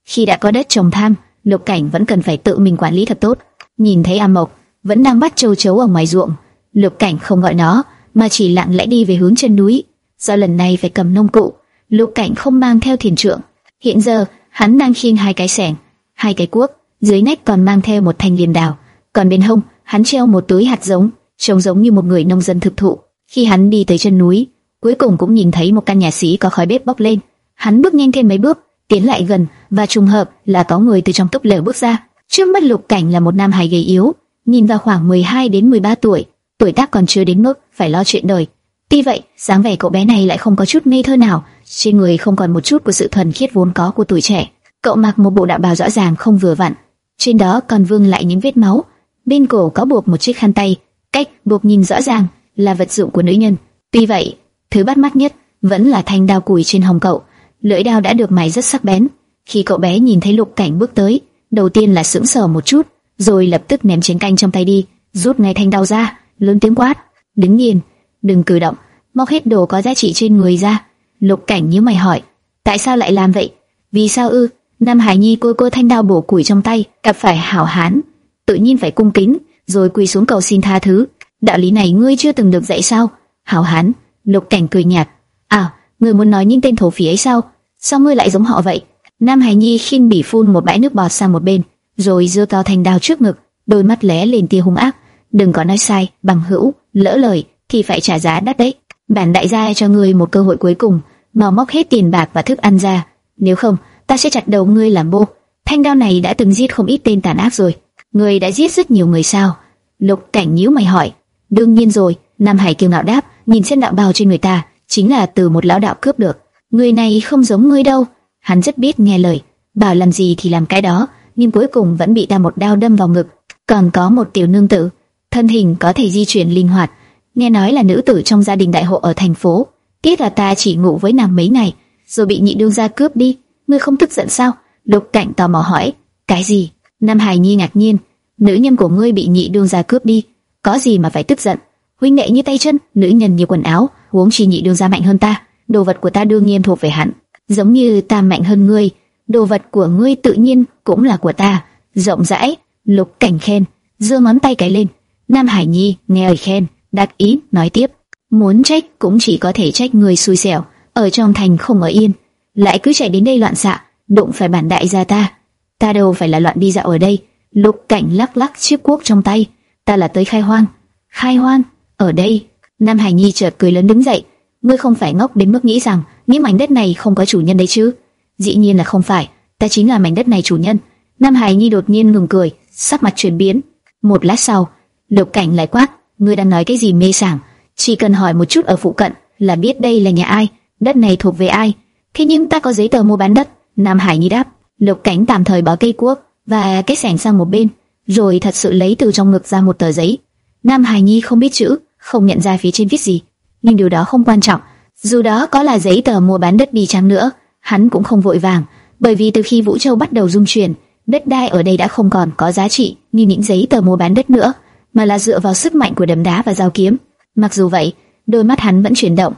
khi đã có đất trồng tham, Lục Cảnh vẫn cần phải tự mình quản lý thật tốt. Nhìn thấy A Mộc vẫn đang bắt châu chấu ở ngoài ruộng, Lục Cảnh không gọi nó, mà chỉ lặng lẽ đi về hướng chân núi. Do lần này phải cầm nông cụ, Lục Cảnh không mang theo thiền trượng. Hiện giờ, hắn đang khiêng hai cái xẻng, hai cái cuốc, dưới nách còn mang theo một thanh liềm đào, còn bên hông hắn treo một túi hạt giống, trông giống như một người nông dân thực thụ. Khi hắn đi tới chân núi, cuối cùng cũng nhìn thấy một căn nhà xí có khói bếp bốc lên. Hắn bước nhanh thêm mấy bước, tiến lại gần và trùng hợp là có người từ trong túp lều bước ra. Trước mắt Lục Cảnh là một nam hài gầy yếu, nhìn vào khoảng 12 đến 13 tuổi, tuổi tác còn chưa đến mức phải lo chuyện đời. Tuy vậy, dáng vẻ cậu bé này lại không có chút ngây thơ nào, trên người không còn một chút của sự thuần khiết vốn có của tuổi trẻ. Cậu mặc một bộ đạo bào rõ ràng không vừa vặn, trên đó còn vương lại những vết máu. Bên cổ có buộc một chiếc khăn tay, cách buộc nhìn rõ ràng là vật dụng của nữ nhân. Tuy vậy, thứ bắt mắt nhất vẫn là thanh đao củi trên hồng cậu. Lưỡi đao đã được mài rất sắc bén. Khi cậu bé nhìn thấy Lục Cảnh bước tới, đầu tiên là sững sờ một chút, rồi lập tức ném chén canh trong tay đi, rút ngay thanh đao ra, lớn tiếng quát: "Đứng yên, đừng cử động, móc hết đồ có giá trị trên người ra." Lục Cảnh nhíu mày hỏi: "Tại sao lại làm vậy? Vì sao ư?" Nam Hải Nhi cô cô thanh đao bổ củi trong tay, gặp phải hảo hán, tự nhiên phải cung kính, rồi quỳ xuống cầu xin tha thứ. Đạo lý này ngươi chưa từng được dạy sao? Hảo hán, Lục Cảnh cười nhạt. À, ngươi muốn nói những tên thổ phỉ ấy sao? Sao ngươi lại giống họ vậy? Nam Hải Nhi khinh bỉ phun một bãi nước bọt sang một bên, rồi giơ cao thanh đao trước ngực, đôi mắt lóe lên tia hung ác. Đừng có nói sai, bằng hữu, lỡ lời thì phải trả giá đắt đấy. Bản đại gia cho ngươi một cơ hội cuối cùng, mau móc hết tiền bạc và thức ăn ra, nếu không ta sẽ chặt đầu ngươi làm bô. Thanh đao này đã từng giết không ít tên tàn ác rồi. Ngươi đã giết rất nhiều người sao? Lục Cảnh nhíu mày hỏi. Đương nhiên rồi, Nam Hải kiêu ngạo đáp, nhìn xem đạo bào trên người ta, chính là từ một lão đạo cướp được. Người này không giống ngươi đâu. Hắn rất biết nghe lời, bảo làm gì thì làm cái đó, nhưng cuối cùng vẫn bị ta một đao đâm vào ngực. Còn có một tiểu nương tử, thân hình có thể di chuyển linh hoạt, nghe nói là nữ tử trong gia đình đại hộ ở thành phố. Tiếc là ta chỉ ngủ với nàng mấy ngày, rồi bị nhị đương gia cướp đi ngươi không tức giận sao? Lục Cảnh tò mò hỏi. Cái gì? Nam Hải Nhi ngạc nhiên. Nữ nhân của ngươi bị nhị đương gia cướp đi, có gì mà phải tức giận? Huynh đệ như tay chân, nữ nhân như quần áo, huống chi nhị đương gia mạnh hơn ta, đồ vật của ta đương nhiên thuộc về hắn. Giống như ta mạnh hơn ngươi, đồ vật của ngươi tự nhiên cũng là của ta. Rộng rãi, Lục Cảnh khen, giơ ngón tay cái lên. Nam Hải Nhi nghe lời khen, đặt ý nói tiếp, muốn trách cũng chỉ có thể trách người xui xẻo, ở trong thành không ở yên lại cứ chạy đến đây loạn xạ, đụng phải bản đại gia ta. Ta đâu phải là loạn đi dạo ở đây. Lục Cảnh lắc lắc chiếc cuốc trong tay, ta là tới khai hoang. Khai hoang? Ở đây? Nam Hải Nhi chợt cười lớn đứng dậy, ngươi không phải ngốc đến mức nghĩ rằng những mảnh đất này không có chủ nhân đấy chứ? Dĩ nhiên là không phải, ta chính là mảnh đất này chủ nhân. Nam Hải Nhi đột nhiên ngừng cười, sắc mặt chuyển biến. Một lát sau, Lục Cảnh lại quát, ngươi đang nói cái gì mê sảng? Chỉ cần hỏi một chút ở phụ cận là biết đây là nhà ai, đất này thuộc về ai. Thế nhưng ta có giấy tờ mua bán đất. Nam Hải Nhi đáp. Lục Cảnh tạm thời bỏ cây cuốc và cái sẻng sang một bên, rồi thật sự lấy từ trong ngực ra một tờ giấy. Nam Hải Nhi không biết chữ, không nhận ra phía trên viết gì, nhưng điều đó không quan trọng. Dù đó có là giấy tờ mua bán đất đi chăng nữa, hắn cũng không vội vàng, bởi vì từ khi Vũ Châu bắt đầu dung chuyển, đất đai ở đây đã không còn có giá trị như những giấy tờ mua bán đất nữa, mà là dựa vào sức mạnh của đấm đá và dao kiếm. Mặc dù vậy, đôi mắt hắn vẫn chuyển động,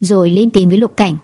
rồi lên tiếng với Lục Cảnh.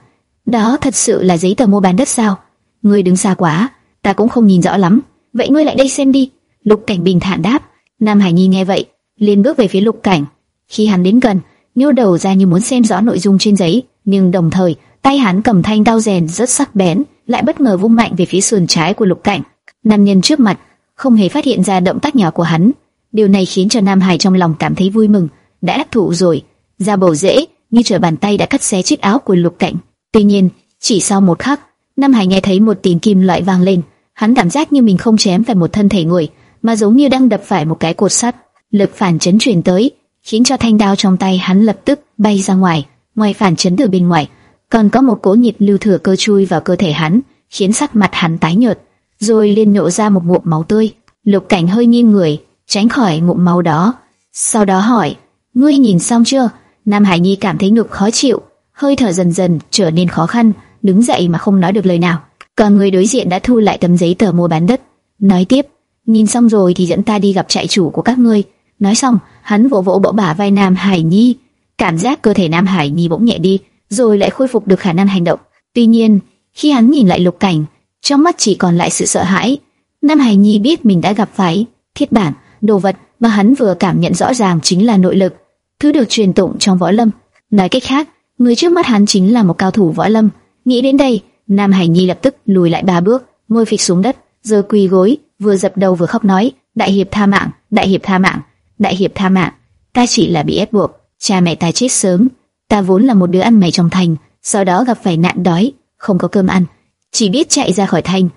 Đó thật sự là giấy tờ mua bán đất sao? Ngươi đứng xa quá, ta cũng không nhìn rõ lắm. Vậy ngươi lại đây xem đi. Lục Cảnh bình thản đáp. Nam Hải Nhi nghe vậy, liền bước về phía Lục Cảnh. Khi hắn đến gần, nhô đầu ra như muốn xem rõ nội dung trên giấy, nhưng đồng thời tay hắn cầm thanh đao rèn rất sắc bén, lại bất ngờ vung mạnh về phía sườn trái của Lục Cảnh. Nam nhân trước mặt không hề phát hiện ra động tác nhỏ của hắn, điều này khiến cho Nam Hải trong lòng cảm thấy vui mừng, đã đắc thủ rồi. Ra bầu dễ, như trở bàn tay đã cắt xé chiếc áo của Lục Cảnh. Tuy nhiên, chỉ sau một khắc, Nam Hải nghe thấy một tiếng kim loại vang lên, hắn cảm giác như mình không chém phải một thân thể người, mà giống như đang đập phải một cái cột sắt. Lực phản chấn truyền tới, khiến cho thanh đao trong tay hắn lập tức bay ra ngoài. Ngoài phản chấn từ bên ngoài, còn có một cỗ nhiệt lưu thừa cơ chui vào cơ thể hắn, khiến sắc mặt hắn tái nhợt, rồi liền nhổ ra một ngụm máu tươi. Lục Cảnh hơi nghiêng người, tránh khỏi ngụm máu đó. Sau đó hỏi: "Ngươi nhìn xong chưa?" Nam Hải Nhi cảm thấy ngực khó chịu, hơi thở dần dần trở nên khó khăn, đứng dậy mà không nói được lời nào. Còn người đối diện đã thu lại tấm giấy tờ mua bán đất, nói tiếp: "Nhìn xong rồi thì dẫn ta đi gặp trại chủ của các ngươi." Nói xong, hắn vỗ vỗ bỗ bả vai Nam Hải Nhi, cảm giác cơ thể Nam Hải Nhi bỗng nhẹ đi, rồi lại khôi phục được khả năng hành động. Tuy nhiên, khi hắn nhìn lại Lục Cảnh, trong mắt chỉ còn lại sự sợ hãi. Nam Hải Nhi biết mình đã gặp phải thiết bản, đồ vật mà hắn vừa cảm nhận rõ ràng chính là nội lực, thứ được truyền tụng trong võ lâm. Nói cách khác, người trước mắt hắn chính là một cao thủ võ lâm. Nghĩ đến đây, Nam Hải Nhi lập tức lùi lại ba bước, ngồi phịch xuống đất, giờ quỳ gối, vừa dập đầu vừa khóc nói: "Đại hiệp tha mạng, đại hiệp tha mạng, đại hiệp tha mạng, ta chỉ là bị ép buộc, cha mẹ ta chết sớm, ta vốn là một đứa ăn mày trong thành, sau đó gặp phải nạn đói, không có cơm ăn, chỉ biết chạy ra khỏi thành.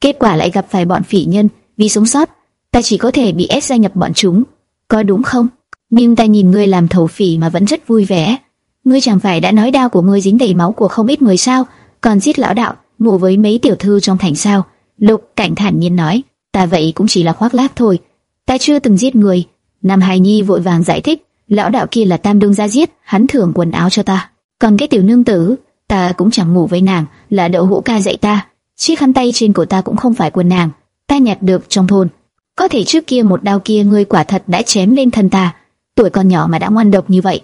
Kết quả lại gặp phải bọn phỉ nhân, vì sống sót, ta chỉ có thể bị ép gia nhập bọn chúng, có đúng không? Nhưng ta nhìn ngươi làm thầu phỉ mà vẫn rất vui vẻ. Ngươi chẳng phải đã nói đao của ngươi dính đầy máu của không ít người sao? Còn giết lão đạo, ngủ với mấy tiểu thư trong thành sao? Lục Cảnh thản nhiên nói, ta vậy cũng chỉ là khoác lác thôi, ta chưa từng giết người. Nam Hải Nhi vội vàng giải thích, lão đạo kia là Tam Đông gia giết, hắn thưởng quần áo cho ta. Còn cái tiểu nương tử, ta cũng chẳng ngủ với nàng, là đậu hũ ca dạy ta. Chiếc khăn tay trên cổ ta cũng không phải quần nàng, ta nhặt được trong thôn. Có thể trước kia một đao kia ngươi quả thật đã chém lên thân ta, tuổi còn nhỏ mà đã ngoan độc như vậy.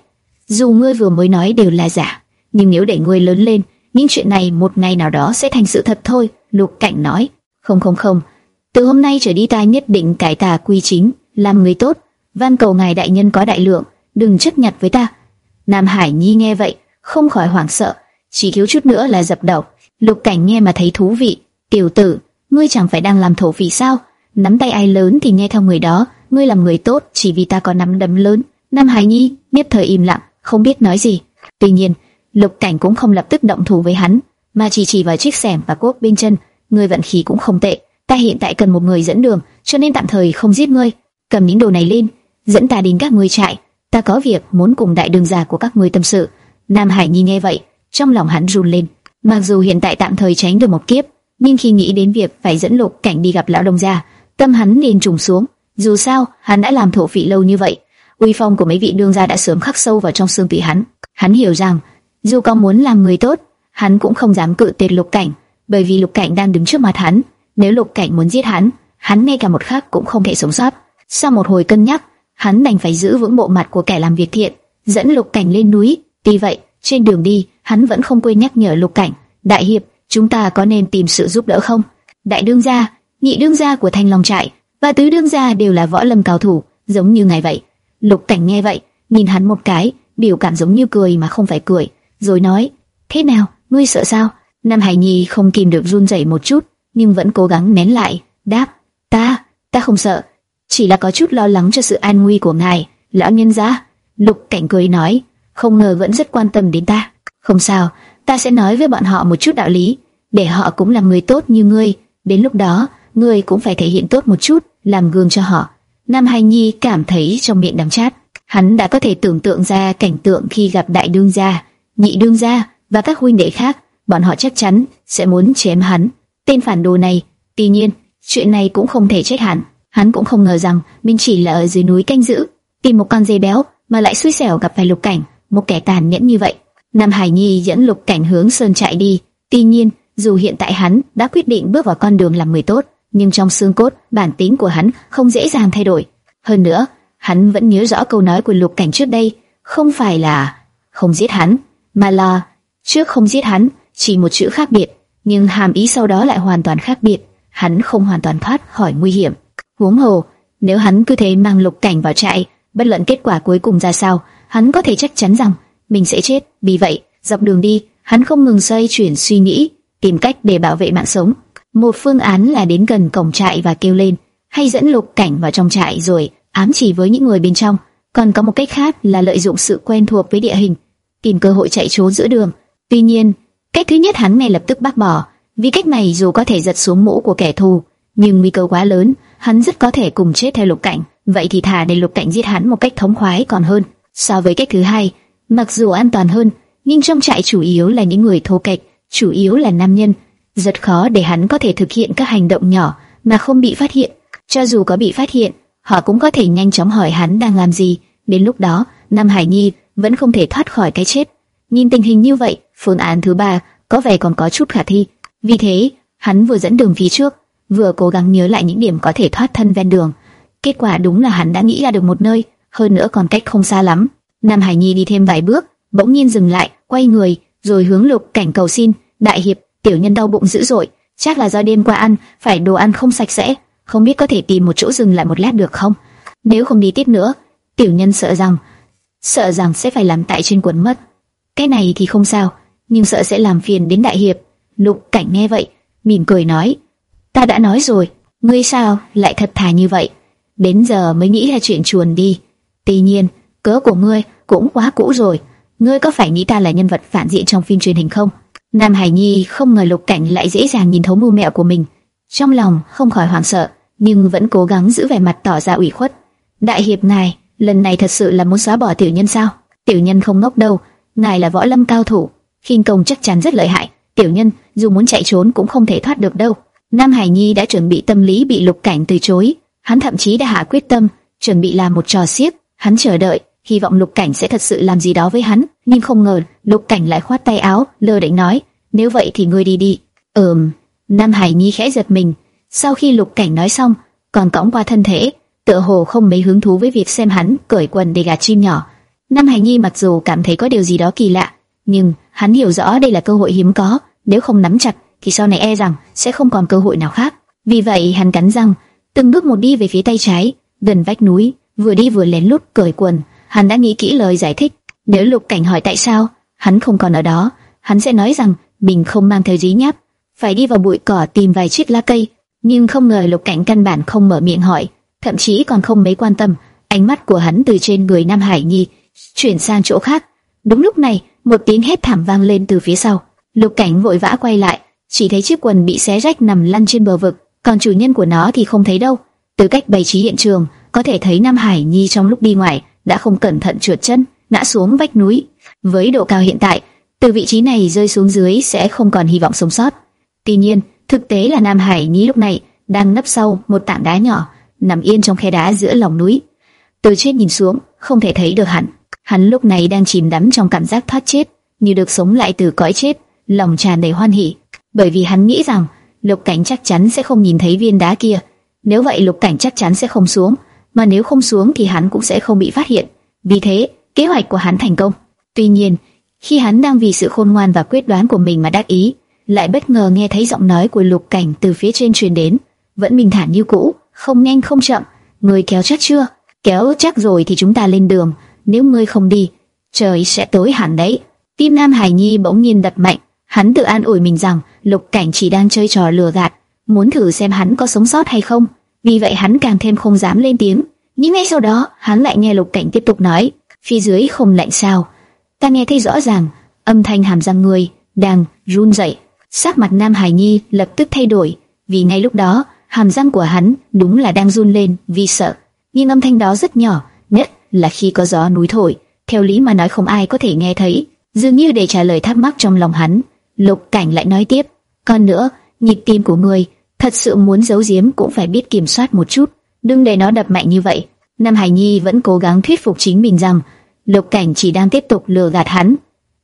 Dù ngươi vừa mới nói đều là giả, nhưng nếu để ngươi lớn lên, những chuyện này một ngày nào đó sẽ thành sự thật thôi. Lục Cảnh nói, không không không, từ hôm nay trở đi ta nhất định cải tà quy chính, làm người tốt. Van cầu ngài đại nhân có đại lượng, đừng chấp nhặt với ta. Nam Hải Nhi nghe vậy, không khỏi hoảng sợ, chỉ thiếu chút nữa là dập đầu. Lục Cảnh nghe mà thấy thú vị, tiểu tử, ngươi chẳng phải đang làm thổ phỉ sao? Nắm tay ai lớn thì nghe theo người đó, ngươi làm người tốt chỉ vì ta có nắm đấm lớn. Nam Hải Nhi nhất thời im lặng, không biết nói gì. Tuy nhiên, Lục Cảnh cũng không lập tức động thủ với hắn, mà chỉ chỉ vào chiếc xẻng và cốt bên chân. Ngươi vận khí cũng không tệ, ta hiện tại cần một người dẫn đường, cho nên tạm thời không giết ngươi. Cầm những đồ này lên, dẫn ta đến các ngươi trại. Ta có việc muốn cùng đại đường già của các ngươi tâm sự. Nam Hải Nhi nghe vậy, trong lòng hắn run lên. Mặc dù hiện tại tạm thời tránh được một kiếp, nhưng khi nghĩ đến việc phải dẫn Lục Cảnh đi gặp lão đông gia, tâm hắn liền trùng xuống. Dù sao, hắn đã làm thổ phỉ lâu như vậy, uy phong của mấy vị đương gia đã sớm khắc sâu vào trong xương tủy hắn. Hắn hiểu rằng, dù có muốn làm người tốt, hắn cũng không dám cự tuyệt Lục Cảnh, bởi vì Lục Cảnh đang đứng trước mặt hắn. Nếu Lục Cảnh muốn giết hắn, hắn ngay cả một khắc cũng không thể sống sót. Sau một hồi cân nhắc, hắn đành phải giữ vững bộ mặt của kẻ làm việc thiện, dẫn Lục Cảnh lên núi. Tuy vậy, trên đường đi, hắn vẫn không quên nhắc nhở Lục Cảnh, đại hiệp, chúng ta có nên tìm sự giúp đỡ không? Đại đương gia, nhị đương gia của Thanh Long trại và tứ đương gia đều là võ lâm cao thủ, giống như ngài vậy. Lục Cảnh nghe vậy, nhìn hắn một cái, biểu cảm giống như cười mà không phải cười, rồi nói: "Thế nào, ngươi sợ sao?" Nam Hải Nhi không kìm được run rẩy một chút, nhưng vẫn cố gắng nén lại, đáp: "Ta, ta không sợ, chỉ là có chút lo lắng cho sự an nguy của ngài, lão nhân gia." Lục Cảnh cười nói, không ngờ vẫn rất quan tâm đến ta. Không sao, ta sẽ nói với bọn họ một chút đạo lý, để họ cũng là người tốt như ngươi. Đến lúc đó, ngươi cũng phải thể hiện tốt một chút, làm gương cho họ. Nam Hải Nhi cảm thấy trong miệng đắng chát. Hắn đã có thể tưởng tượng ra cảnh tượng khi gặp đại đương gia, nhị đương gia và các huynh đệ khác, bọn họ chắc chắn sẽ muốn chém hắn. Tên phản đồ này, tuy nhiên, chuyện này cũng không thể trách hắn. Hắn cũng không ngờ rằng mình chỉ là ở dưới núi canh giữ, tìm một con dê béo mà lại xui xẻo gặp phải Lục Cảnh, một kẻ tàn nhẫn như vậy. Nam Hải Nhi dẫn Lục Cảnh hướng sơn chạy đi. Tuy nhiên, dù hiện tại hắn đã quyết định bước vào con đường làm người tốt, nhưng trong xương cốt, bản tính của hắn không dễ dàng thay đổi. Hơn nữa, hắn vẫn nhớ rõ câu nói của Lục Cảnh trước đây, không phải là không giết hắn, mà là trước không giết hắn, chỉ một chữ khác biệt, nhưng hàm ý sau đó lại hoàn toàn khác biệt. Hắn không hoàn toàn thoát khỏi nguy hiểm. Huống hồ, nếu hắn cứ thế mang Lục Cảnh vào trại, bất luận kết quả cuối cùng ra sao, hắn có thể chắc chắn rằng mình sẽ chết. Vì vậy, dọc đường đi, hắn không ngừng xoay chuyển suy nghĩ, tìm cách để bảo vệ mạng sống. Một phương án là đến gần cổng trại và kêu lên, hay dẫn Lục Cảnh vào trong trại rồi ám chỉ với những người bên trong. Còn có một cách khác là lợi dụng sự quen thuộc với địa hình, tìm cơ hội chạy trốn giữa đường. Tuy nhiên, cách thứ nhất hắn ngay lập tức bác bỏ, vì cách này dù có thể giật xuống mũ của kẻ thù, nhưng nguy cơ quá lớn, hắn rất có thể cùng chết theo Lục Cảnh. Vậy thì thả để Lục Cảnh giết hắn một cách thống khoái còn hơn. So với cách thứ hai, mặc dù an toàn hơn, nhưng trong trại chủ yếu là những người thô kệch, chủ yếu là nam nhân, rất khó để hắn có thể thực hiện các hành động nhỏ mà không bị phát hiện. Cho dù có bị phát hiện, họ cũng có thể nhanh chóng hỏi hắn đang làm gì. Đến lúc đó, Nam Hải Nhi vẫn không thể thoát khỏi cái chết. Nhìn tình hình như vậy, phương án thứ ba có vẻ còn có chút khả thi. Vì thế, hắn vừa dẫn đường phía trước, vừa cố gắng nhớ lại những điểm có thể thoát thân ven đường. Kết quả đúng là hắn đã nghĩ ra được một nơi, hơn nữa còn cách không xa lắm. Nam Hải Nhi đi thêm vài bước, bỗng nhiên dừng lại, quay người, rồi hướng Lục Cảnh cầu xin, "Đại hiệp, tiểu nhân đau bụng dữ dội, chắc là do đêm qua ăn phải đồ ăn không sạch sẽ, không biết có thể tìm một chỗ dừng lại một lát được không? Nếu không đi tiếp nữa, tiểu nhân sợ rằng sợ rằng sẽ phải làm tại trên quần mất. Cái này thì không sao, nhưng sợ sẽ làm phiền đến đại hiệp." Lục Cảnh nghe vậy, mỉm cười nói, "Ta đã nói rồi, ngươi sao lại thật thà như vậy? Đến giờ mới nghĩ ra chuyện chuồn đi. Tuy nhiên, cớ của ngươi cũng quá cũ rồi, ngươi có phải nghĩ ta là nhân vật phản diện trong phim truyền hình không?" Nam Hải Nhi không ngờ Lục Cảnh lại dễ dàng nhìn thấu mưu mẹo của mình, trong lòng không khỏi hoảng sợ, nhưng vẫn cố gắng giữ vẻ mặt tỏ ra ủy khuất. Đại hiệp ngài, lần này thật sự là muốn xóa bỏ tiểu nhân sao? Tiểu nhân không ngốc đâu, ngài là võ lâm cao thủ, khinh công chắc chắn rất lợi hại. Tiểu nhân dù muốn chạy trốn cũng không thể thoát được đâu. Nam Hải Nhi đã chuẩn bị tâm lý bị Lục Cảnh từ chối, hắn thậm chí đã hạ quyết tâm chuẩn bị làm một trò xiếc. Hắn chờ đợi, hy vọng Lục Cảnh sẽ thật sự làm gì đó với hắn, nhưng không ngờ Lục Cảnh lại khoát tay áo, lơ đễnh nói: nếu vậy thì ngươi đi đi. Ừm. Nam Hải Nhi khẽ giật mình. Sau khi Lục Cảnh nói xong, còn cõng qua thân thể, tựa hồ không mấy hứng thú với việc xem hắn cởi quần để gạt chim nhỏ. Nam Hải Nhi mặc dù cảm thấy có điều gì đó kỳ lạ, nhưng hắn hiểu rõ đây là cơ hội hiếm có, nếu không nắm chặt thì sau này e rằng sẽ không còn cơ hội nào khác. Vì vậy hắn cắn răng, từng bước một đi về phía tay trái, gần vách núi, vừa đi vừa lén lút cởi quần. Hắn đã nghĩ kỹ lời giải thích. Nếu Lục Cảnh hỏi tại sao hắn không còn ở đó, hắn sẽ nói rằng mình không mang theo dí nháp, phải đi vào bụi cỏ tìm vài chiếc lá cây, nhưng không ngờ Lục Cảnh căn bản không mở miệng hỏi, thậm chí còn không mấy quan tâm. Ánh mắt của hắn từ trên người Nam Hải Nhi chuyển sang chỗ khác. Đúng lúc này, một tiếng hét thảm vang lên từ phía sau. Lục Cảnh vội vã quay lại, chỉ thấy chiếc quần bị xé rách nằm lăn trên bờ vực, còn chủ nhân của nó thì không thấy đâu. Từ cách bày trí hiện trường, có thể thấy Nam Hải Nhi trong lúc đi ngoài đã không cẩn thận trượt chân, ngã xuống vách núi. Với độ cao hiện tại, từ vị trí này rơi xuống dưới sẽ không còn hy vọng sống sót. Tuy nhiên, thực tế là Nam Hải Nhi lúc này đang nấp sau một tảng đá nhỏ, nằm yên trong khe đá giữa lòng núi. Từ trên nhìn xuống, không thể thấy được hắn. Hắn lúc này đang chìm đắm trong cảm giác thoát chết, như được sống lại từ cõi chết, lòng tràn đầy hoan hỉ, bởi vì hắn nghĩ rằng Lục Cảnh chắc chắn sẽ không nhìn thấy viên đá kia. Nếu vậy Lục Cảnh chắc chắn sẽ không xuống, mà nếu không xuống thì hắn cũng sẽ không bị phát hiện. Vì thế, kế hoạch của hắn thành công. Tuy nhiên, khi hắn đang vì sự khôn ngoan và quyết đoán của mình mà đắc ý, lại bất ngờ nghe thấy giọng nói của Lục Cảnh từ phía trên truyền đến, vẫn bình thản như cũ, không nhanh không chậm. Người kéo chắc chưa? Kéo chắc rồi thì chúng ta lên đường. Nếu ngươi không đi, trời sẽ tối hẳn đấy. Tim Nam Hải Nhi bỗng nhiên đập mạnh. Hắn tự an ủi mình rằng Lục Cảnh chỉ đang chơi trò lừa gạt, muốn thử xem hắn có sống sót hay không. Vì vậy hắn càng thêm không dám lên tiếng. Nhưng ngay sau đó, hắn lại nghe Lục Cảnh tiếp tục nói: phía dưới không lạnh sao? Ta nghe thấy rõ ràng, âm thanh hàm răng người đang run rẩy. Sắc mặt Nam Hải Nhi lập tức thay đổi, vì ngay lúc đó, hàm răng của hắn đúng là đang run lên vì sợ. Nhưng âm thanh đó rất nhỏ, nhất là khi có gió núi thổi, theo lý mà nói không ai có thể nghe thấy. Dường như để trả lời thắc mắc trong lòng hắn, Lục Cảnh lại nói tiếp, còn nữa, nhịp tim của người thật sự muốn giấu giếm cũng phải biết kiểm soát một chút, đừng để nó đập mạnh như vậy. Nam Hải Nhi vẫn cố gắng thuyết phục chính mình rằng Lục Cảnh chỉ đang tiếp tục lừa gạt hắn.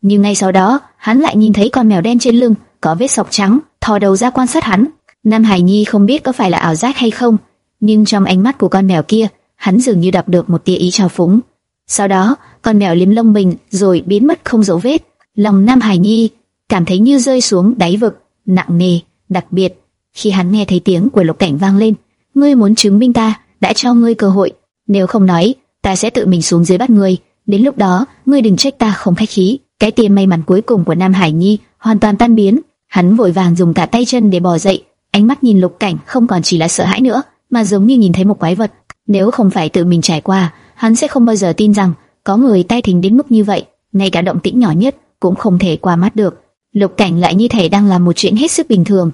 Nhưng ngay sau đó, hắn lại nhìn thấy con mèo đen trên lưng có vết sọc trắng, thò đầu ra quan sát hắn. Nam Hải Nhi không biết có phải là ảo giác hay không, nhưng trong ánh mắt của con mèo kia, hắn dường như đọc được một tia ý trào phúng. Sau đó, con mèo liếm lông mình rồi biến mất không dấu vết. Lòng Nam Hải Nhi cảm thấy như rơi xuống đáy vực, nặng nề, đặc biệt khi hắn nghe thấy tiếng của Lục Cảnh vang lên. Ngươi muốn chứng minh ta đã cho ngươi cơ hội, nếu không nói, ta sẽ tự mình xuống dưới bắt ngươi. Đến lúc đó, ngươi đừng trách ta không khách khí. Cái tiền may mắn cuối cùng của Nam Hải Nhi hoàn toàn tan biến. Hắn vội vàng dùng cả tay chân để bò dậy, ánh mắt nhìn Lục Cảnh không còn chỉ là sợ hãi nữa, mà giống như nhìn thấy một quái vật. Nếu không phải tự mình trải qua, hắn sẽ không bao giờ tin rằng có người tay thình đến mức như vậy, ngay cả động tĩnh nhỏ nhất cũng không thể qua mắt được. Lục Cảnh lại như thể đang làm một chuyện hết sức bình thường,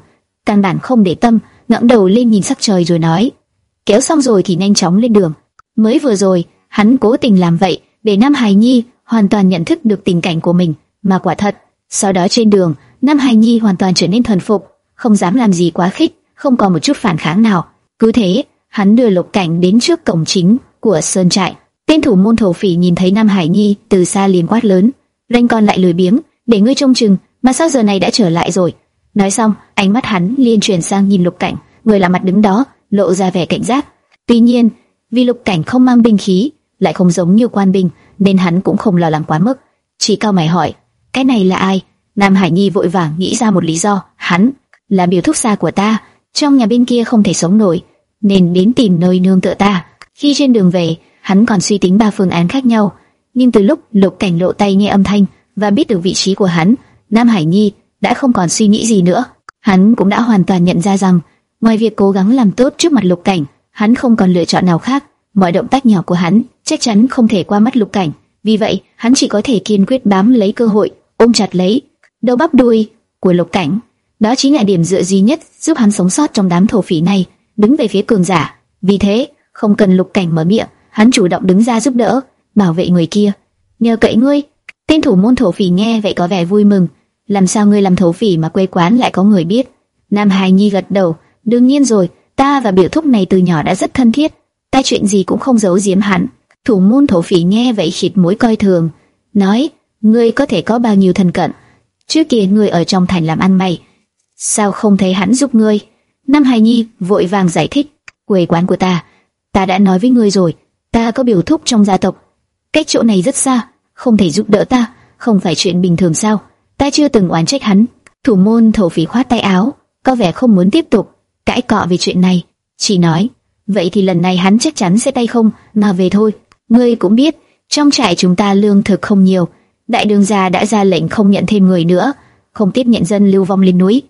căn bản không để tâm, ngẩng đầu lên nhìn sắc trời rồi nói: "Kéo xong rồi thì nhanh chóng lên đường." Mới vừa rồi, hắn cố tình làm vậy để Nam Hải Nhi hoàn toàn nhận thức được tình cảnh của mình, mà quả thật, sau đó trên đường, Nam Hải Nhi hoàn toàn trở nên thuần phục, không dám làm gì quá khích, không còn một chút phản kháng nào. Cứ thế, hắn đưa Lục Cảnh đến trước cổng chính của sơn trại. Tên thủ môn thổ phỉ nhìn thấy Nam Hải Nhi từ xa liền quát lớn, "Ranh con lại lười biếng, để ngươi trông chừng, mà sao giờ này đã trở lại rồi?" Nói xong, ánh mắt hắn liên chuyển sang nhìn Lục Cảnh, người là mặt đứng đó, lộ ra vẻ cảnh giác. Tuy nhiên, vì Lục Cảnh không mang binh khí, lại không giống như quan binh, nên hắn cũng không lo lắng quá mức. Chỉ cao mày hỏi, cái này là ai? Nam Hải Nhi vội vàng nghĩ ra một lý do, hắn là biểu thúc xa của ta, trong nhà bên kia không thể sống nổi, nên đến tìm nơi nương tựa ta. Khi trên đường về, hắn còn suy tính ba phương án khác nhau, nhưng từ lúc Lục Cảnh lộ tay nghe âm thanh và biết được vị trí của hắn, Nam Hải Nhi đã không còn suy nghĩ gì nữa. Hắn cũng đã hoàn toàn nhận ra rằng, ngoài việc cố gắng làm tốt trước mặt Lục Cảnh, hắn không còn lựa chọn nào khác. Mọi động tác nhỏ của hắn chắc chắn không thể qua mắt Lục Cảnh, vì vậy hắn chỉ có thể kiên quyết bám lấy cơ hội, ôm chặt lấy đầu bắp đuôi của Lục Cảnh. Đó chính là điểm dựa duy nhất giúp hắn sống sót trong đám thổ phỉ này, đứng về phía cường giả. Vì thế, không cần Lục Cảnh mở miệng, hắn chủ động đứng ra giúp đỡ, bảo vệ người kia. Nhờ cậy ngươi, tên thủ môn thổ phỉ nghe vậy có vẻ vui mừng. Làm sao ngươi làm thổ phỉ mà quê quán lại có người biết? Nam Hải Nhi gật đầu, đương nhiên rồi, ta và biểu thúc này từ nhỏ đã rất thân thiết, ta chuyện gì cũng không giấu giếm hắn. Thủ môn thổ phỉ nghe vậy khịt mũi coi thường, nói, ngươi có thể có bao nhiêu thân cận? Trước kia ngươi ở trong thành làm ăn mày, sao không thấy hắn giúp ngươi? Nam Hải Nhi vội vàng giải thích, quê quán của ta, ta đã nói với ngươi rồi, ta có biểu thúc trong gia tộc, cách chỗ này rất xa, không thể giúp đỡ ta, không phải chuyện bình thường sao? Ta chưa từng oán trách hắn. Thủ môn thổ phỉ khoát tay áo, có vẻ không muốn tiếp tục cãi cọ về chuyện này, chỉ nói, vậy thì lần này hắn chắc chắn sẽ tay không mà về thôi. Ngươi cũng biết, trong trại chúng ta lương thực không nhiều, đại đường gia đã ra lệnh không nhận thêm người nữa, không tiếp nhận dân lưu vong lên núi.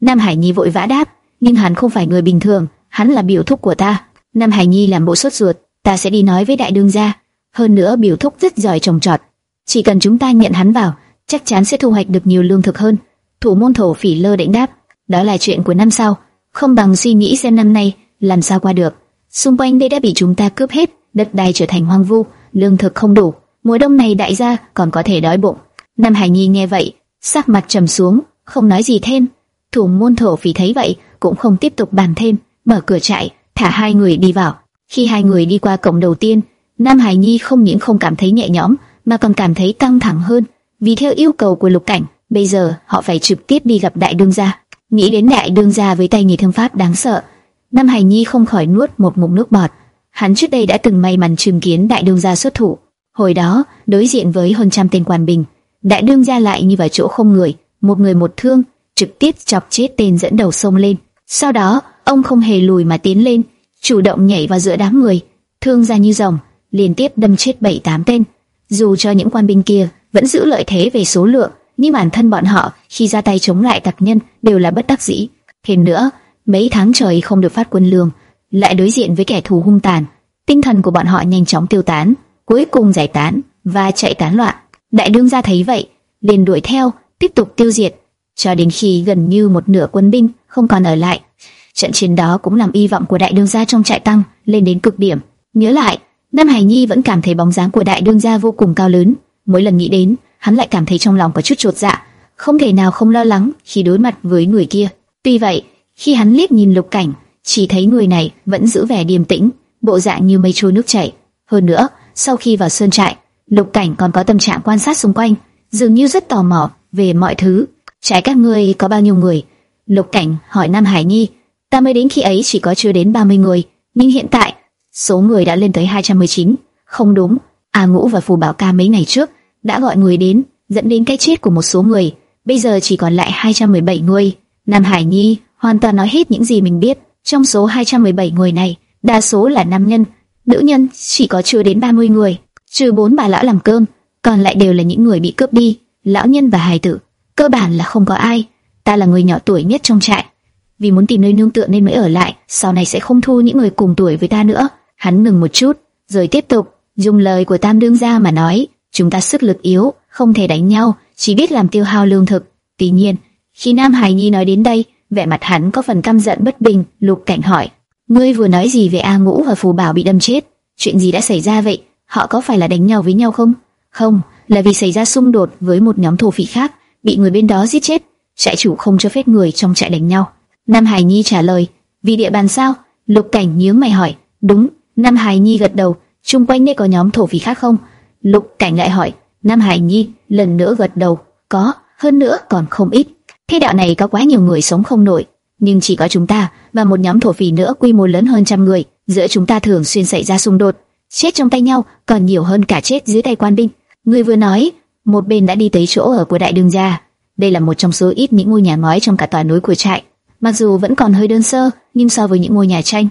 Nam Hải Nhi vội vã đáp, nhưng hắn không phải người bình thường, hắn là biểu thúc của ta. Nam Hải Nhi làm bộ sốt ruột, ta sẽ đi nói với đại đương gia. Hơn nữa biểu thúc rất giỏi trồng trọt, chỉ cần chúng ta nhận hắn vào, chắc chắn sẽ thu hoạch được nhiều lương thực hơn. Thủ môn thổ phỉ lơ đễnh đáp, đó là chuyện của năm sau, không bằng suy nghĩ xem năm nay làm sao qua được. Xung quanh đây đã bị chúng ta cướp hết, đất đai trở thành hoang vu, lương thực không đủ. Mùa đông này đại gia còn có thể đói bụng. Nam Hải Nhi nghe vậy, sắc mặt trầm xuống, không nói gì thêm. Thủ môn thổ phỉ thấy vậy, cũng không tiếp tục bàn thêm, mở cửa chạy, thả hai người đi vào. Khi hai người đi qua cổng đầu tiên, Nam Hải Nhi không những không cảm thấy nhẹ nhõm, mà còn cảm thấy căng thẳng hơn, vì theo yêu cầu của Lục Cảnh, bây giờ họ phải trực tiếp đi gặp đại đương gia. Nghĩ đến đại đương gia với tay nghề thương pháp đáng sợ, Nam Hải Nhi không khỏi nuốt một ngụm nước bọt. Hắn trước đây đã từng may mắn chứng kiến đại đương gia xuất thủ. Hồi đó, đối diện với hơn trăm tên quan binh, đại đương gia lại như vào chỗ không người, một người một thương, trực tiếp chọc chết tên dẫn đầu sông lên. Sau đó, ông không hề lùi mà tiến lên, chủ động nhảy vào giữa đám người, thương ra như rồng, liên tiếp đâm chết bảy tám tên. Dù cho những quan binh kia vẫn giữ lợi thế về số lượng, nhưng bản thân bọn họ khi ra tay chống lại tặc nhân đều là bất đắc dĩ. Thêm nữa, mấy tháng trời không được phát quân lương, lại đối diện với kẻ thù hung tàn, tinh thần của bọn họ nhanh chóng tiêu tán, cuối cùng giải tán, và chạy tán loạn. Đại đương gia thấy vậy, liền đuổi theo, tiếp tục tiêu diệt, cho đến khi gần như một nửa quân binh không còn ở lại. Trận chiến đó cũng làm y vọng của đại đương gia trong trại tăng lên đến cực điểm. Nhớ lại, Nam Hải Nhi vẫn cảm thấy bóng dáng của đại đương gia vô cùng cao lớn. Mỗi lần nghĩ đến, hắn lại cảm thấy trong lòng có chút chột dạ, không thể nào không lo lắng khi đối mặt với người kia. Tuy vậy, khi hắn liếc nhìn Lục Cảnh, chỉ thấy người này vẫn giữ vẻ điềm tĩnh, bộ dạng như mây trôi nước chảy. Hơn nữa, sau khi vào sơn trại, Lục Cảnh còn có tâm trạng quan sát xung quanh, dường như rất tò mò về mọi thứ. Trại các ngươi có bao nhiêu người? Lục Cảnh hỏi Nam Hải Nhi. Ta mới đến khi ấy chỉ có chưa đến 30 người, nhưng hiện tại số người đã lên tới 219. Không đúng, A Ngũ và Phù Bảo Ca mấy ngày trước đã gọi người đến, dẫn đến cái chết của một số người. Bây giờ chỉ còn lại 217 người. Nam Hải Nhi hoàn toàn nói hết những gì mình biết. Trong số 217 người này, đa số là nam nhân, nữ nhân chỉ có chưa đến 30 người, trừ bốn bà lão làm cơm, còn lại đều là những người bị cướp đi, lão nhân và hài tử. Cơ bản là không có ai. Ta là người nhỏ tuổi nhất trong trại, vì muốn tìm nơi nương tựa nên mới ở lại, sau này sẽ không thu những người cùng tuổi với ta nữa. Hắn ngừng một chút, rồi tiếp tục, dùng lời của Tam đương gia mà nói, chúng ta sức lực yếu, không thể đánh nhau, chỉ biết làm tiêu hao lương thực. Tuy nhiên, khi Nam Hải Nhi nói đến đây, vẻ mặt hắn có phần căm giận bất bình, Lục Cảnh hỏi: "Ngươi vừa nói gì về A Ngũ và Phù Bảo bị đâm chết? Chuyện gì đã xảy ra vậy? Họ có phải là đánh nhau với nhau không?" "Không, là vì xảy ra xung đột với một nhóm thổ phỉ khác, bị người bên đó giết chết. Trại chủ không cho phép người trong trại đánh nhau." Nam Hải Nhi trả lời: "Vì địa bàn sao?" Lục Cảnh nhíu mày hỏi: "Đúng." Nam Hải Nhi gật đầu. xung quanh đây có nhóm thổ phỉ khác không?" Lục Cảnh lại hỏi: Nam Hải Nhi lần nữa gật đầu, có, hơn nữa còn không ít. Thế đạo này có quá nhiều người sống không nổi, nhưng chỉ có chúng ta và một nhóm thổ phỉ nữa quy mô lớn hơn trăm người, giữa chúng ta thường xuyên xảy ra xung đột, chết trong tay nhau còn nhiều hơn cả chết dưới tay quan binh. Người vừa nói, một bên đã đi tới chỗ ở của đại đường gia. Đây là một trong số ít những ngôi nhà ngói trong cả tòa núi của trại. Mặc dù vẫn còn hơi đơn sơ, nhưng so với những ngôi nhà tranh,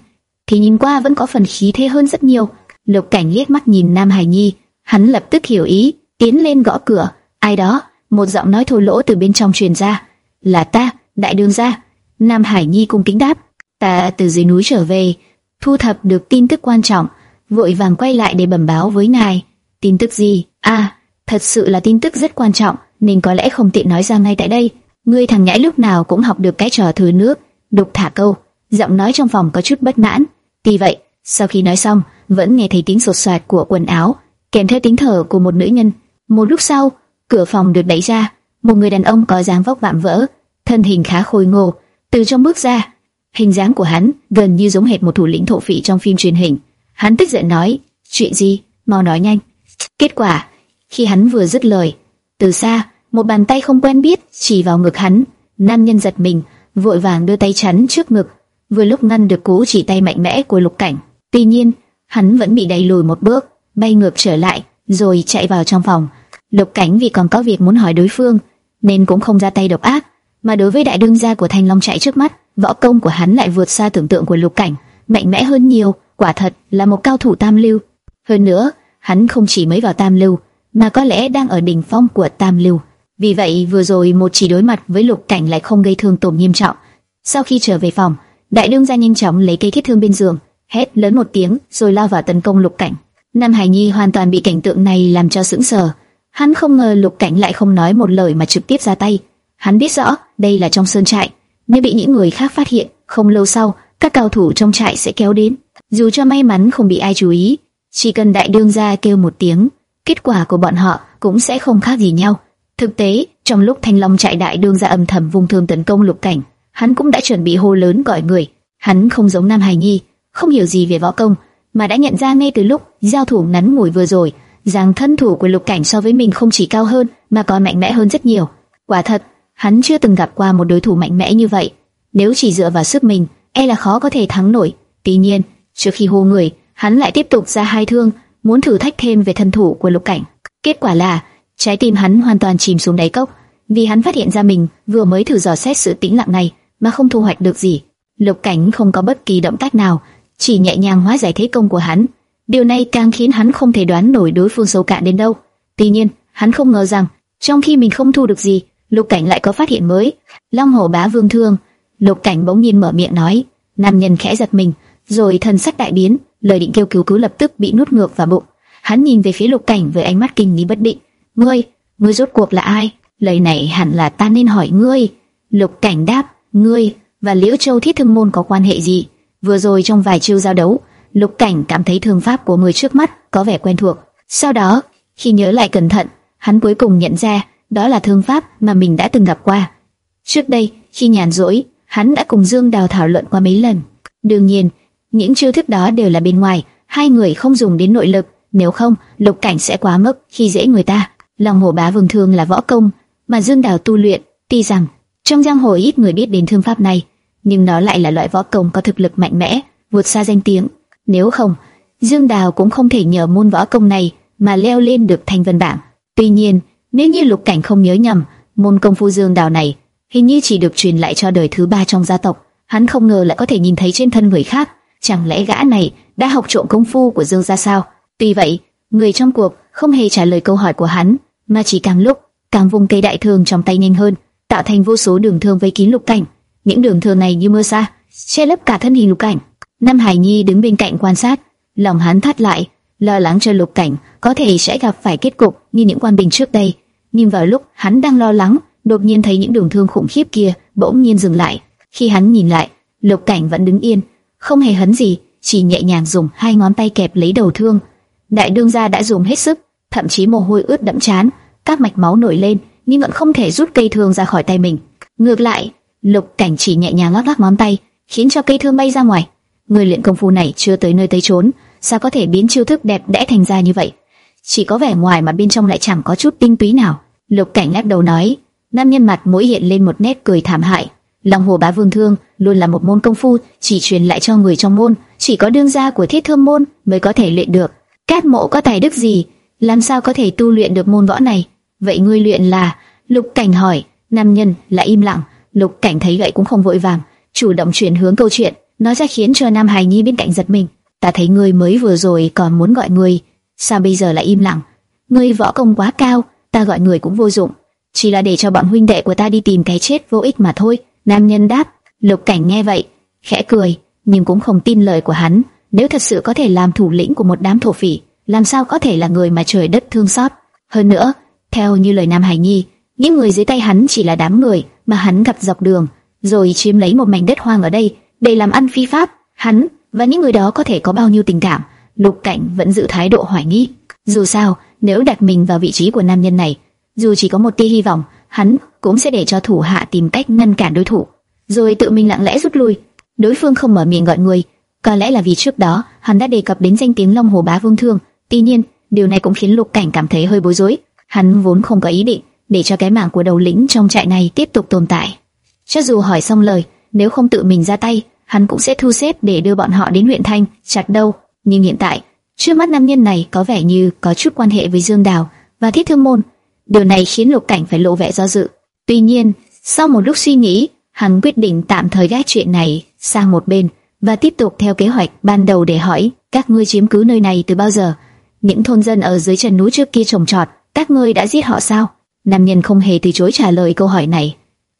thì nhìn qua vẫn có phần khí thế hơn rất nhiều. Lục Cảnh liếc mắt nhìn Nam Hải Nhi, hắn lập tức hiểu ý, tiến lên gõ cửa. Ai đó? Một giọng nói thô lỗ từ bên trong truyền ra. Là ta, đại đương gia. Nam Hải Nhi cung kính đáp. Ta từ dưới núi trở về, thu thập được tin tức quan trọng, vội vàng quay lại để bẩm báo với ngài. Tin tức gì? À, thật sự là tin tức rất quan trọng, nên có lẽ không tiện nói ra ngay tại đây. Ngươi thằng nhãi lúc nào cũng học được cái trò thừa nước, đục thả câu. Giọng nói trong phòng có chút bất mãn. Tuy vậy, sau khi nói xong, vẫn nghe thấy tiếng sột soạt của quần áo, kèm theo tiếng thở của một nữ nhân. Một lúc sau, cửa phòng được đẩy ra, một người đàn ông có dáng vóc vạm vỡ, thân hình khá khôi ngô, từ trong bước ra. Hình dáng của hắn gần như giống hệt một thủ lĩnh thổ phỉ trong phim truyền hình. Hắn tức giận nói, chuyện gì, mau nói nhanh. Kết quả, khi hắn vừa dứt lời, từ xa, một bàn tay không quen biết chỉ vào ngực hắn. Nam nhân giật mình, vội vàng đưa tay chắn trước ngực, vừa lúc ngăn được cú chỉ tay mạnh mẽ của lục cảnh. Tuy nhiên, hắn vẫn bị đẩy lùi một bước, bay ngược trở lại, rồi chạy vào trong phòng. Lục Cảnh vì còn có việc muốn hỏi đối phương, nên cũng không ra tay độc ác, mà đối với đại đương gia của Thanh Long chạy trước mắt, võ công của hắn lại vượt xa tưởng tượng của Lục Cảnh, mạnh mẽ hơn nhiều, quả thật là một cao thủ tam lưu. Hơn nữa, hắn không chỉ mới vào tam lưu, mà có lẽ đang ở đỉnh phong của tam lưu. Vì vậy, vừa rồi một chỉ đối mặt với Lục Cảnh lại không gây thương tổn nghiêm trọng. Sau khi trở về phòng, đại đương gia nhanh chóng lấy cây thiết thương bên giường, hét lớn một tiếng, rồi lao vào tấn công Lục Cảnh. Nam Hải Nhi hoàn toàn bị cảnh tượng này làm cho sững sờ. Hắn không ngờ Lục Cảnh lại không nói một lời mà trực tiếp ra tay. Hắn biết rõ đây là trong sơn trại, nếu bị những người khác phát hiện, không lâu sau các cao thủ trong trại sẽ kéo đến. Dù cho may mắn không bị ai chú ý, chỉ cần đại đương gia kêu một tiếng, kết quả của bọn họ cũng sẽ không khác gì nhau. Thực tế, trong lúc Thanh Long trại đại đương gia âm thầm vung thương tấn công Lục Cảnh, hắn cũng đã chuẩn bị hô lớn gọi người. Hắn không giống Nam Hải Nhi, không hiểu gì về võ công, mà đã nhận ra ngay từ lúc giao thủ ngắn ngủi vừa rồi, rằng thân thủ của Lục Cảnh so với mình không chỉ cao hơn mà còn mạnh mẽ hơn rất nhiều. Quả thật, hắn chưa từng gặp qua một đối thủ mạnh mẽ như vậy. Nếu chỉ dựa vào sức mình, e là khó có thể thắng nổi. Tuy nhiên, trước khi hô người, hắn lại tiếp tục ra hai thương, muốn thử thách thêm về thân thủ của Lục Cảnh. Kết quả là, trái tim hắn hoàn toàn chìm xuống đáy cốc, vì hắn phát hiện ra mình vừa mới thử dò xét sự tĩnh lặng này mà không thu hoạch được gì. Lục Cảnh không có bất kỳ động tác nào, chỉ nhẹ nhàng hóa giải thế công của hắn. Điều này càng khiến hắn không thể đoán nổi đối phương sâu cạn đến đâu. Tuy nhiên, hắn không ngờ rằng, trong khi mình không thu được gì, Lục Cảnh lại có phát hiện mới. Long Hổ Bá Vương thương. Lục Cảnh bỗng nhiên mở miệng nói. Nam nhân khẽ giật mình, rồi thân sắc đại biến, lời định kêu cứu cứu lập tức bị nuốt ngược vào bụng. Hắn nhìn về phía Lục Cảnh với ánh mắt kinh nghi bất định. "Ngươi, ngươi rốt cuộc là ai?" Lời này hẳn là ta nên hỏi ngươi. Lục Cảnh đáp, "Ngươi và Liễu Châu Thiết Thương môn có quan hệ gì?" Vừa rồi trong vài chiêu giao đấu, Lục Cảnh cảm thấy thương pháp của người trước mắt có vẻ quen thuộc. Sau đó, khi nhớ lại cẩn thận, hắn cuối cùng nhận ra đó là thương pháp mà mình đã từng gặp qua. Trước đây, khi nhàn rỗi, hắn đã cùng Dương Đào thảo luận qua mấy lần. Đương nhiên, những chiêu thức đó đều là bên ngoài, hai người không dùng đến nội lực, nếu không, Lục Cảnh sẽ quá mức khi dễ người ta. Lòng Hổ Bá Vương Thương là võ công, mà Dương Đào tu luyện, tuy rằng trong giang hồ ít người biết đến thương pháp này, nhưng nó lại là loại võ công có thực lực mạnh mẽ, vượt xa danh tiếng. Nếu không, Dương Đào cũng không thể nhờ môn võ công này mà leo lên được thành vân bảng. Tuy nhiên, nếu như Lục Cảnh không nhớ nhầm, môn công phu Dương Đào này hình như chỉ được truyền lại cho đời thứ ba trong gia tộc. Hắn không ngờ lại có thể nhìn thấy trên thân người khác. Chẳng lẽ gã này đã học trộm công phu của Dương gia sao? Tuy vậy, người trong cuộc không hề trả lời câu hỏi của hắn, mà chỉ càng lúc càng vung cây đại thương trong tay nhanh hơn, tạo thành vô số đường thương vây kín Lục Cảnh. Những đường thương này như mưa sa, che lấp cả thân hình Lục Cảnh. Nam Hải Nhi đứng bên cạnh quan sát, lòng hắn thắt lại, lo lắng cho Lục Cảnh có thể sẽ gặp phải kết cục như những quan binh trước đây. Nhưng vào lúc hắn đang lo lắng, đột nhiên thấy những đường thương khủng khiếp kia bỗng nhiên dừng lại. Khi hắn nhìn lại, Lục Cảnh vẫn đứng yên, không hề hấn gì, chỉ nhẹ nhàng dùng hai ngón tay kẹp lấy đầu thương. Đại đương gia đã dùng hết sức, thậm chí mồ hôi ướt đẫm chán, các mạch máu nổi lên, nhưng vẫn không thể rút cây thương ra khỏi tay mình. Ngược lại, Lục Cảnh chỉ nhẹ nhàng lắc lắc ngón tay, khiến cho cây thương bay ra ngoài. Người luyện công phu này chưa tới nơi tới chốn, sao có thể biến chiêu thức đẹp đẽ thành ra như vậy? Chỉ có vẻ ngoài mà bên trong lại chẳng có chút tinh túy nào. Lục Cảnh lắc đầu nói, nam nhân mặt mũi hiện lên một nét cười thảm hại. Long Hồ Bá Vương Thương luôn là một môn công phu chỉ truyền lại cho người trong môn, chỉ có đương gia của Thiết Thương môn mới có thể luyện được. Cát Mộ có tài đức gì, làm sao có thể tu luyện được môn võ này? Vậy ngươi luyện là? Lục Cảnh hỏi. Nam nhân lại im lặng. Lục Cảnh thấy vậy cũng không vội vàng, chủ động chuyển hướng câu chuyện, nói ra khiến cho Nam Hải Nhi bên cạnh giật mình. Ta thấy ngươi mới vừa rồi còn muốn gọi ngươi, sao bây giờ lại im lặng? Ngươi võ công quá cao, ta gọi người cũng vô dụng, chỉ là để cho bọn huynh đệ của ta đi tìm cái chết vô ích mà thôi. Nam nhân đáp. Lục Cảnh nghe vậy, khẽ cười, nhưng cũng không tin lời của hắn. Nếu thật sự có thể làm thủ lĩnh của một đám thổ phỉ, làm sao có thể là người mà trời đất thương xót? Hơn nữa, theo như lời Nam Hải Nhi, những người dưới tay hắn chỉ là đám người mà hắn gặp dọc đường, rồi chiếm lấy một mảnh đất hoang ở đây để làm ăn phi pháp. Hắn và những người đó có thể có bao nhiêu tình cảm? Lục Cảnh vẫn giữ thái độ hoài nghi. Dù sao, nếu đặt mình vào vị trí của nam nhân này, dù chỉ có một tia hy vọng, hắn cũng sẽ để cho thủ hạ tìm cách ngăn cản đối thủ, rồi tự mình lặng lẽ rút lui. Đối phương không mở miệng gọi người, có lẽ là vì trước đó hắn đã đề cập đến danh tiếng Long Hồ Bá Vương Thương. Tuy nhiên, điều này cũng khiến Lục Cảnh cảm thấy hơi bối rối. Hắn vốn không có ý định để cho cái mạng của đầu lĩnh trong trại này tiếp tục tồn tại. Cho dù hỏi xong lời, nếu không tự mình ra tay, hắn cũng sẽ thu xếp để đưa bọn họ đến huyện Thanh, chặt đâu. Nhưng hiện tại, trước mắt nam nhân này có vẻ như có chút quan hệ với Dương Đào và Thiết Thương Môn. Điều này khiến Lục Cảnh phải lộ vẻ do dự. Tuy nhiên, sau một lúc suy nghĩ, hắn quyết định tạm thời gác chuyện này sang một bên và tiếp tục theo kế hoạch ban đầu để hỏi các ngươi chiếm cứ nơi này từ bao giờ? Những thôn dân ở dưới chân núi trước kia trồng trọt, các ngươi đã giết họ sao? Nam nhân không hề từ chối trả lời câu hỏi này.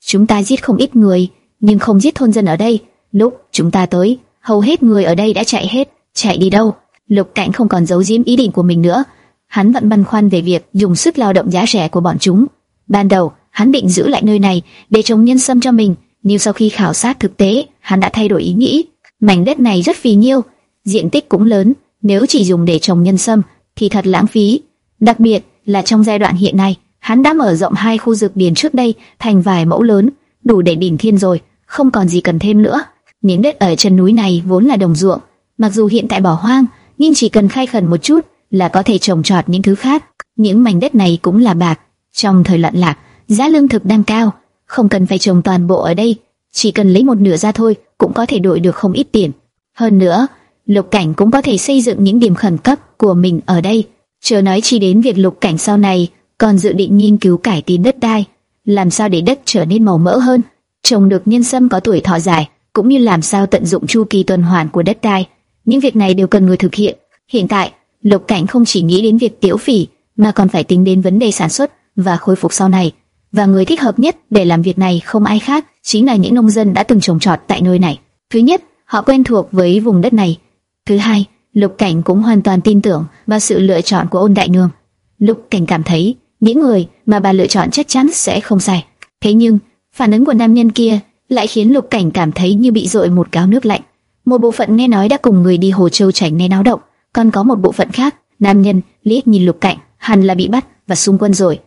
Chúng ta giết không ít người, nhưng không giết thôn dân ở đây. Lúc chúng ta tới, hầu hết người ở đây đã chạy hết, chạy đi đâu? Lục Cảnh không còn giấu giếm ý định của mình nữa. Hắn vẫn băn khoăn về việc dùng sức lao động giá rẻ của bọn chúng. Ban đầu, hắn định giữ lại nơi này để trồng nhân sâm cho mình, nhưng sau khi khảo sát thực tế, hắn đã thay đổi ý nghĩ. Mảnh đất này rất phì nhiêu, diện tích cũng lớn, nếu chỉ dùng để trồng nhân sâm thì thật lãng phí. Đặc biệt là trong giai đoạn hiện nay, hắn đã mở rộng hai khu dược điền trước đây thành vài mẫu lớn, đủ để đỉnh thiên rồi, không còn gì cần thêm nữa. Những đất ở chân núi này vốn là đồng ruộng, mặc dù hiện tại bỏ hoang, nhưng chỉ cần khai khẩn một chút là có thể trồng trọt những thứ khác. Những mảnh đất này cũng là bạc. Trong thời loạn lạc, giá lương thực đang cao, không cần phải trồng toàn bộ ở đây, chỉ cần lấy một nửa ra thôi cũng có thể đổi được không ít tiền. Hơn nữa, Lục Cảnh cũng có thể xây dựng những điểm khẩn cấp của mình ở đây. Chờ nói chi đến việc Lục Cảnh sau này còn dự định nghiên cứu cải tiến đất đai, làm sao để đất trở nên màu mỡ hơn, trồng được nhân sâm có tuổi thọ dài, cũng như làm sao tận dụng chu kỳ tuần hoàn của đất đai. Những việc này đều cần người thực hiện. Hiện tại, Lục Cảnh không chỉ nghĩ đến việc tiểu phỉ, mà còn phải tính đến vấn đề sản xuất và khôi phục sau này. Và người thích hợp nhất để làm việc này không ai khác, chính là những nông dân đã từng trồng trọt tại nơi này. Thứ nhất, họ quen thuộc với vùng đất này. Thứ hai, Lục Cảnh cũng hoàn toàn tin tưởng vào sự lựa chọn của Ôn Đại Nương. Lục Cảnh cảm thấy những người mà bà lựa chọn chắc chắn sẽ không sai. Thế nhưng phản ứng của nam nhân kia lại khiến Lục Cảnh cảm thấy như bị dội một gáo nước lạnh. Một bộ phận nghe nói đã cùng người đi Hồ Châu tránh né náo động, còn có một bộ phận khác, nam nhân liếc nhìn Lục Cảnh, hẳn là bị bắt và xung quân rồi.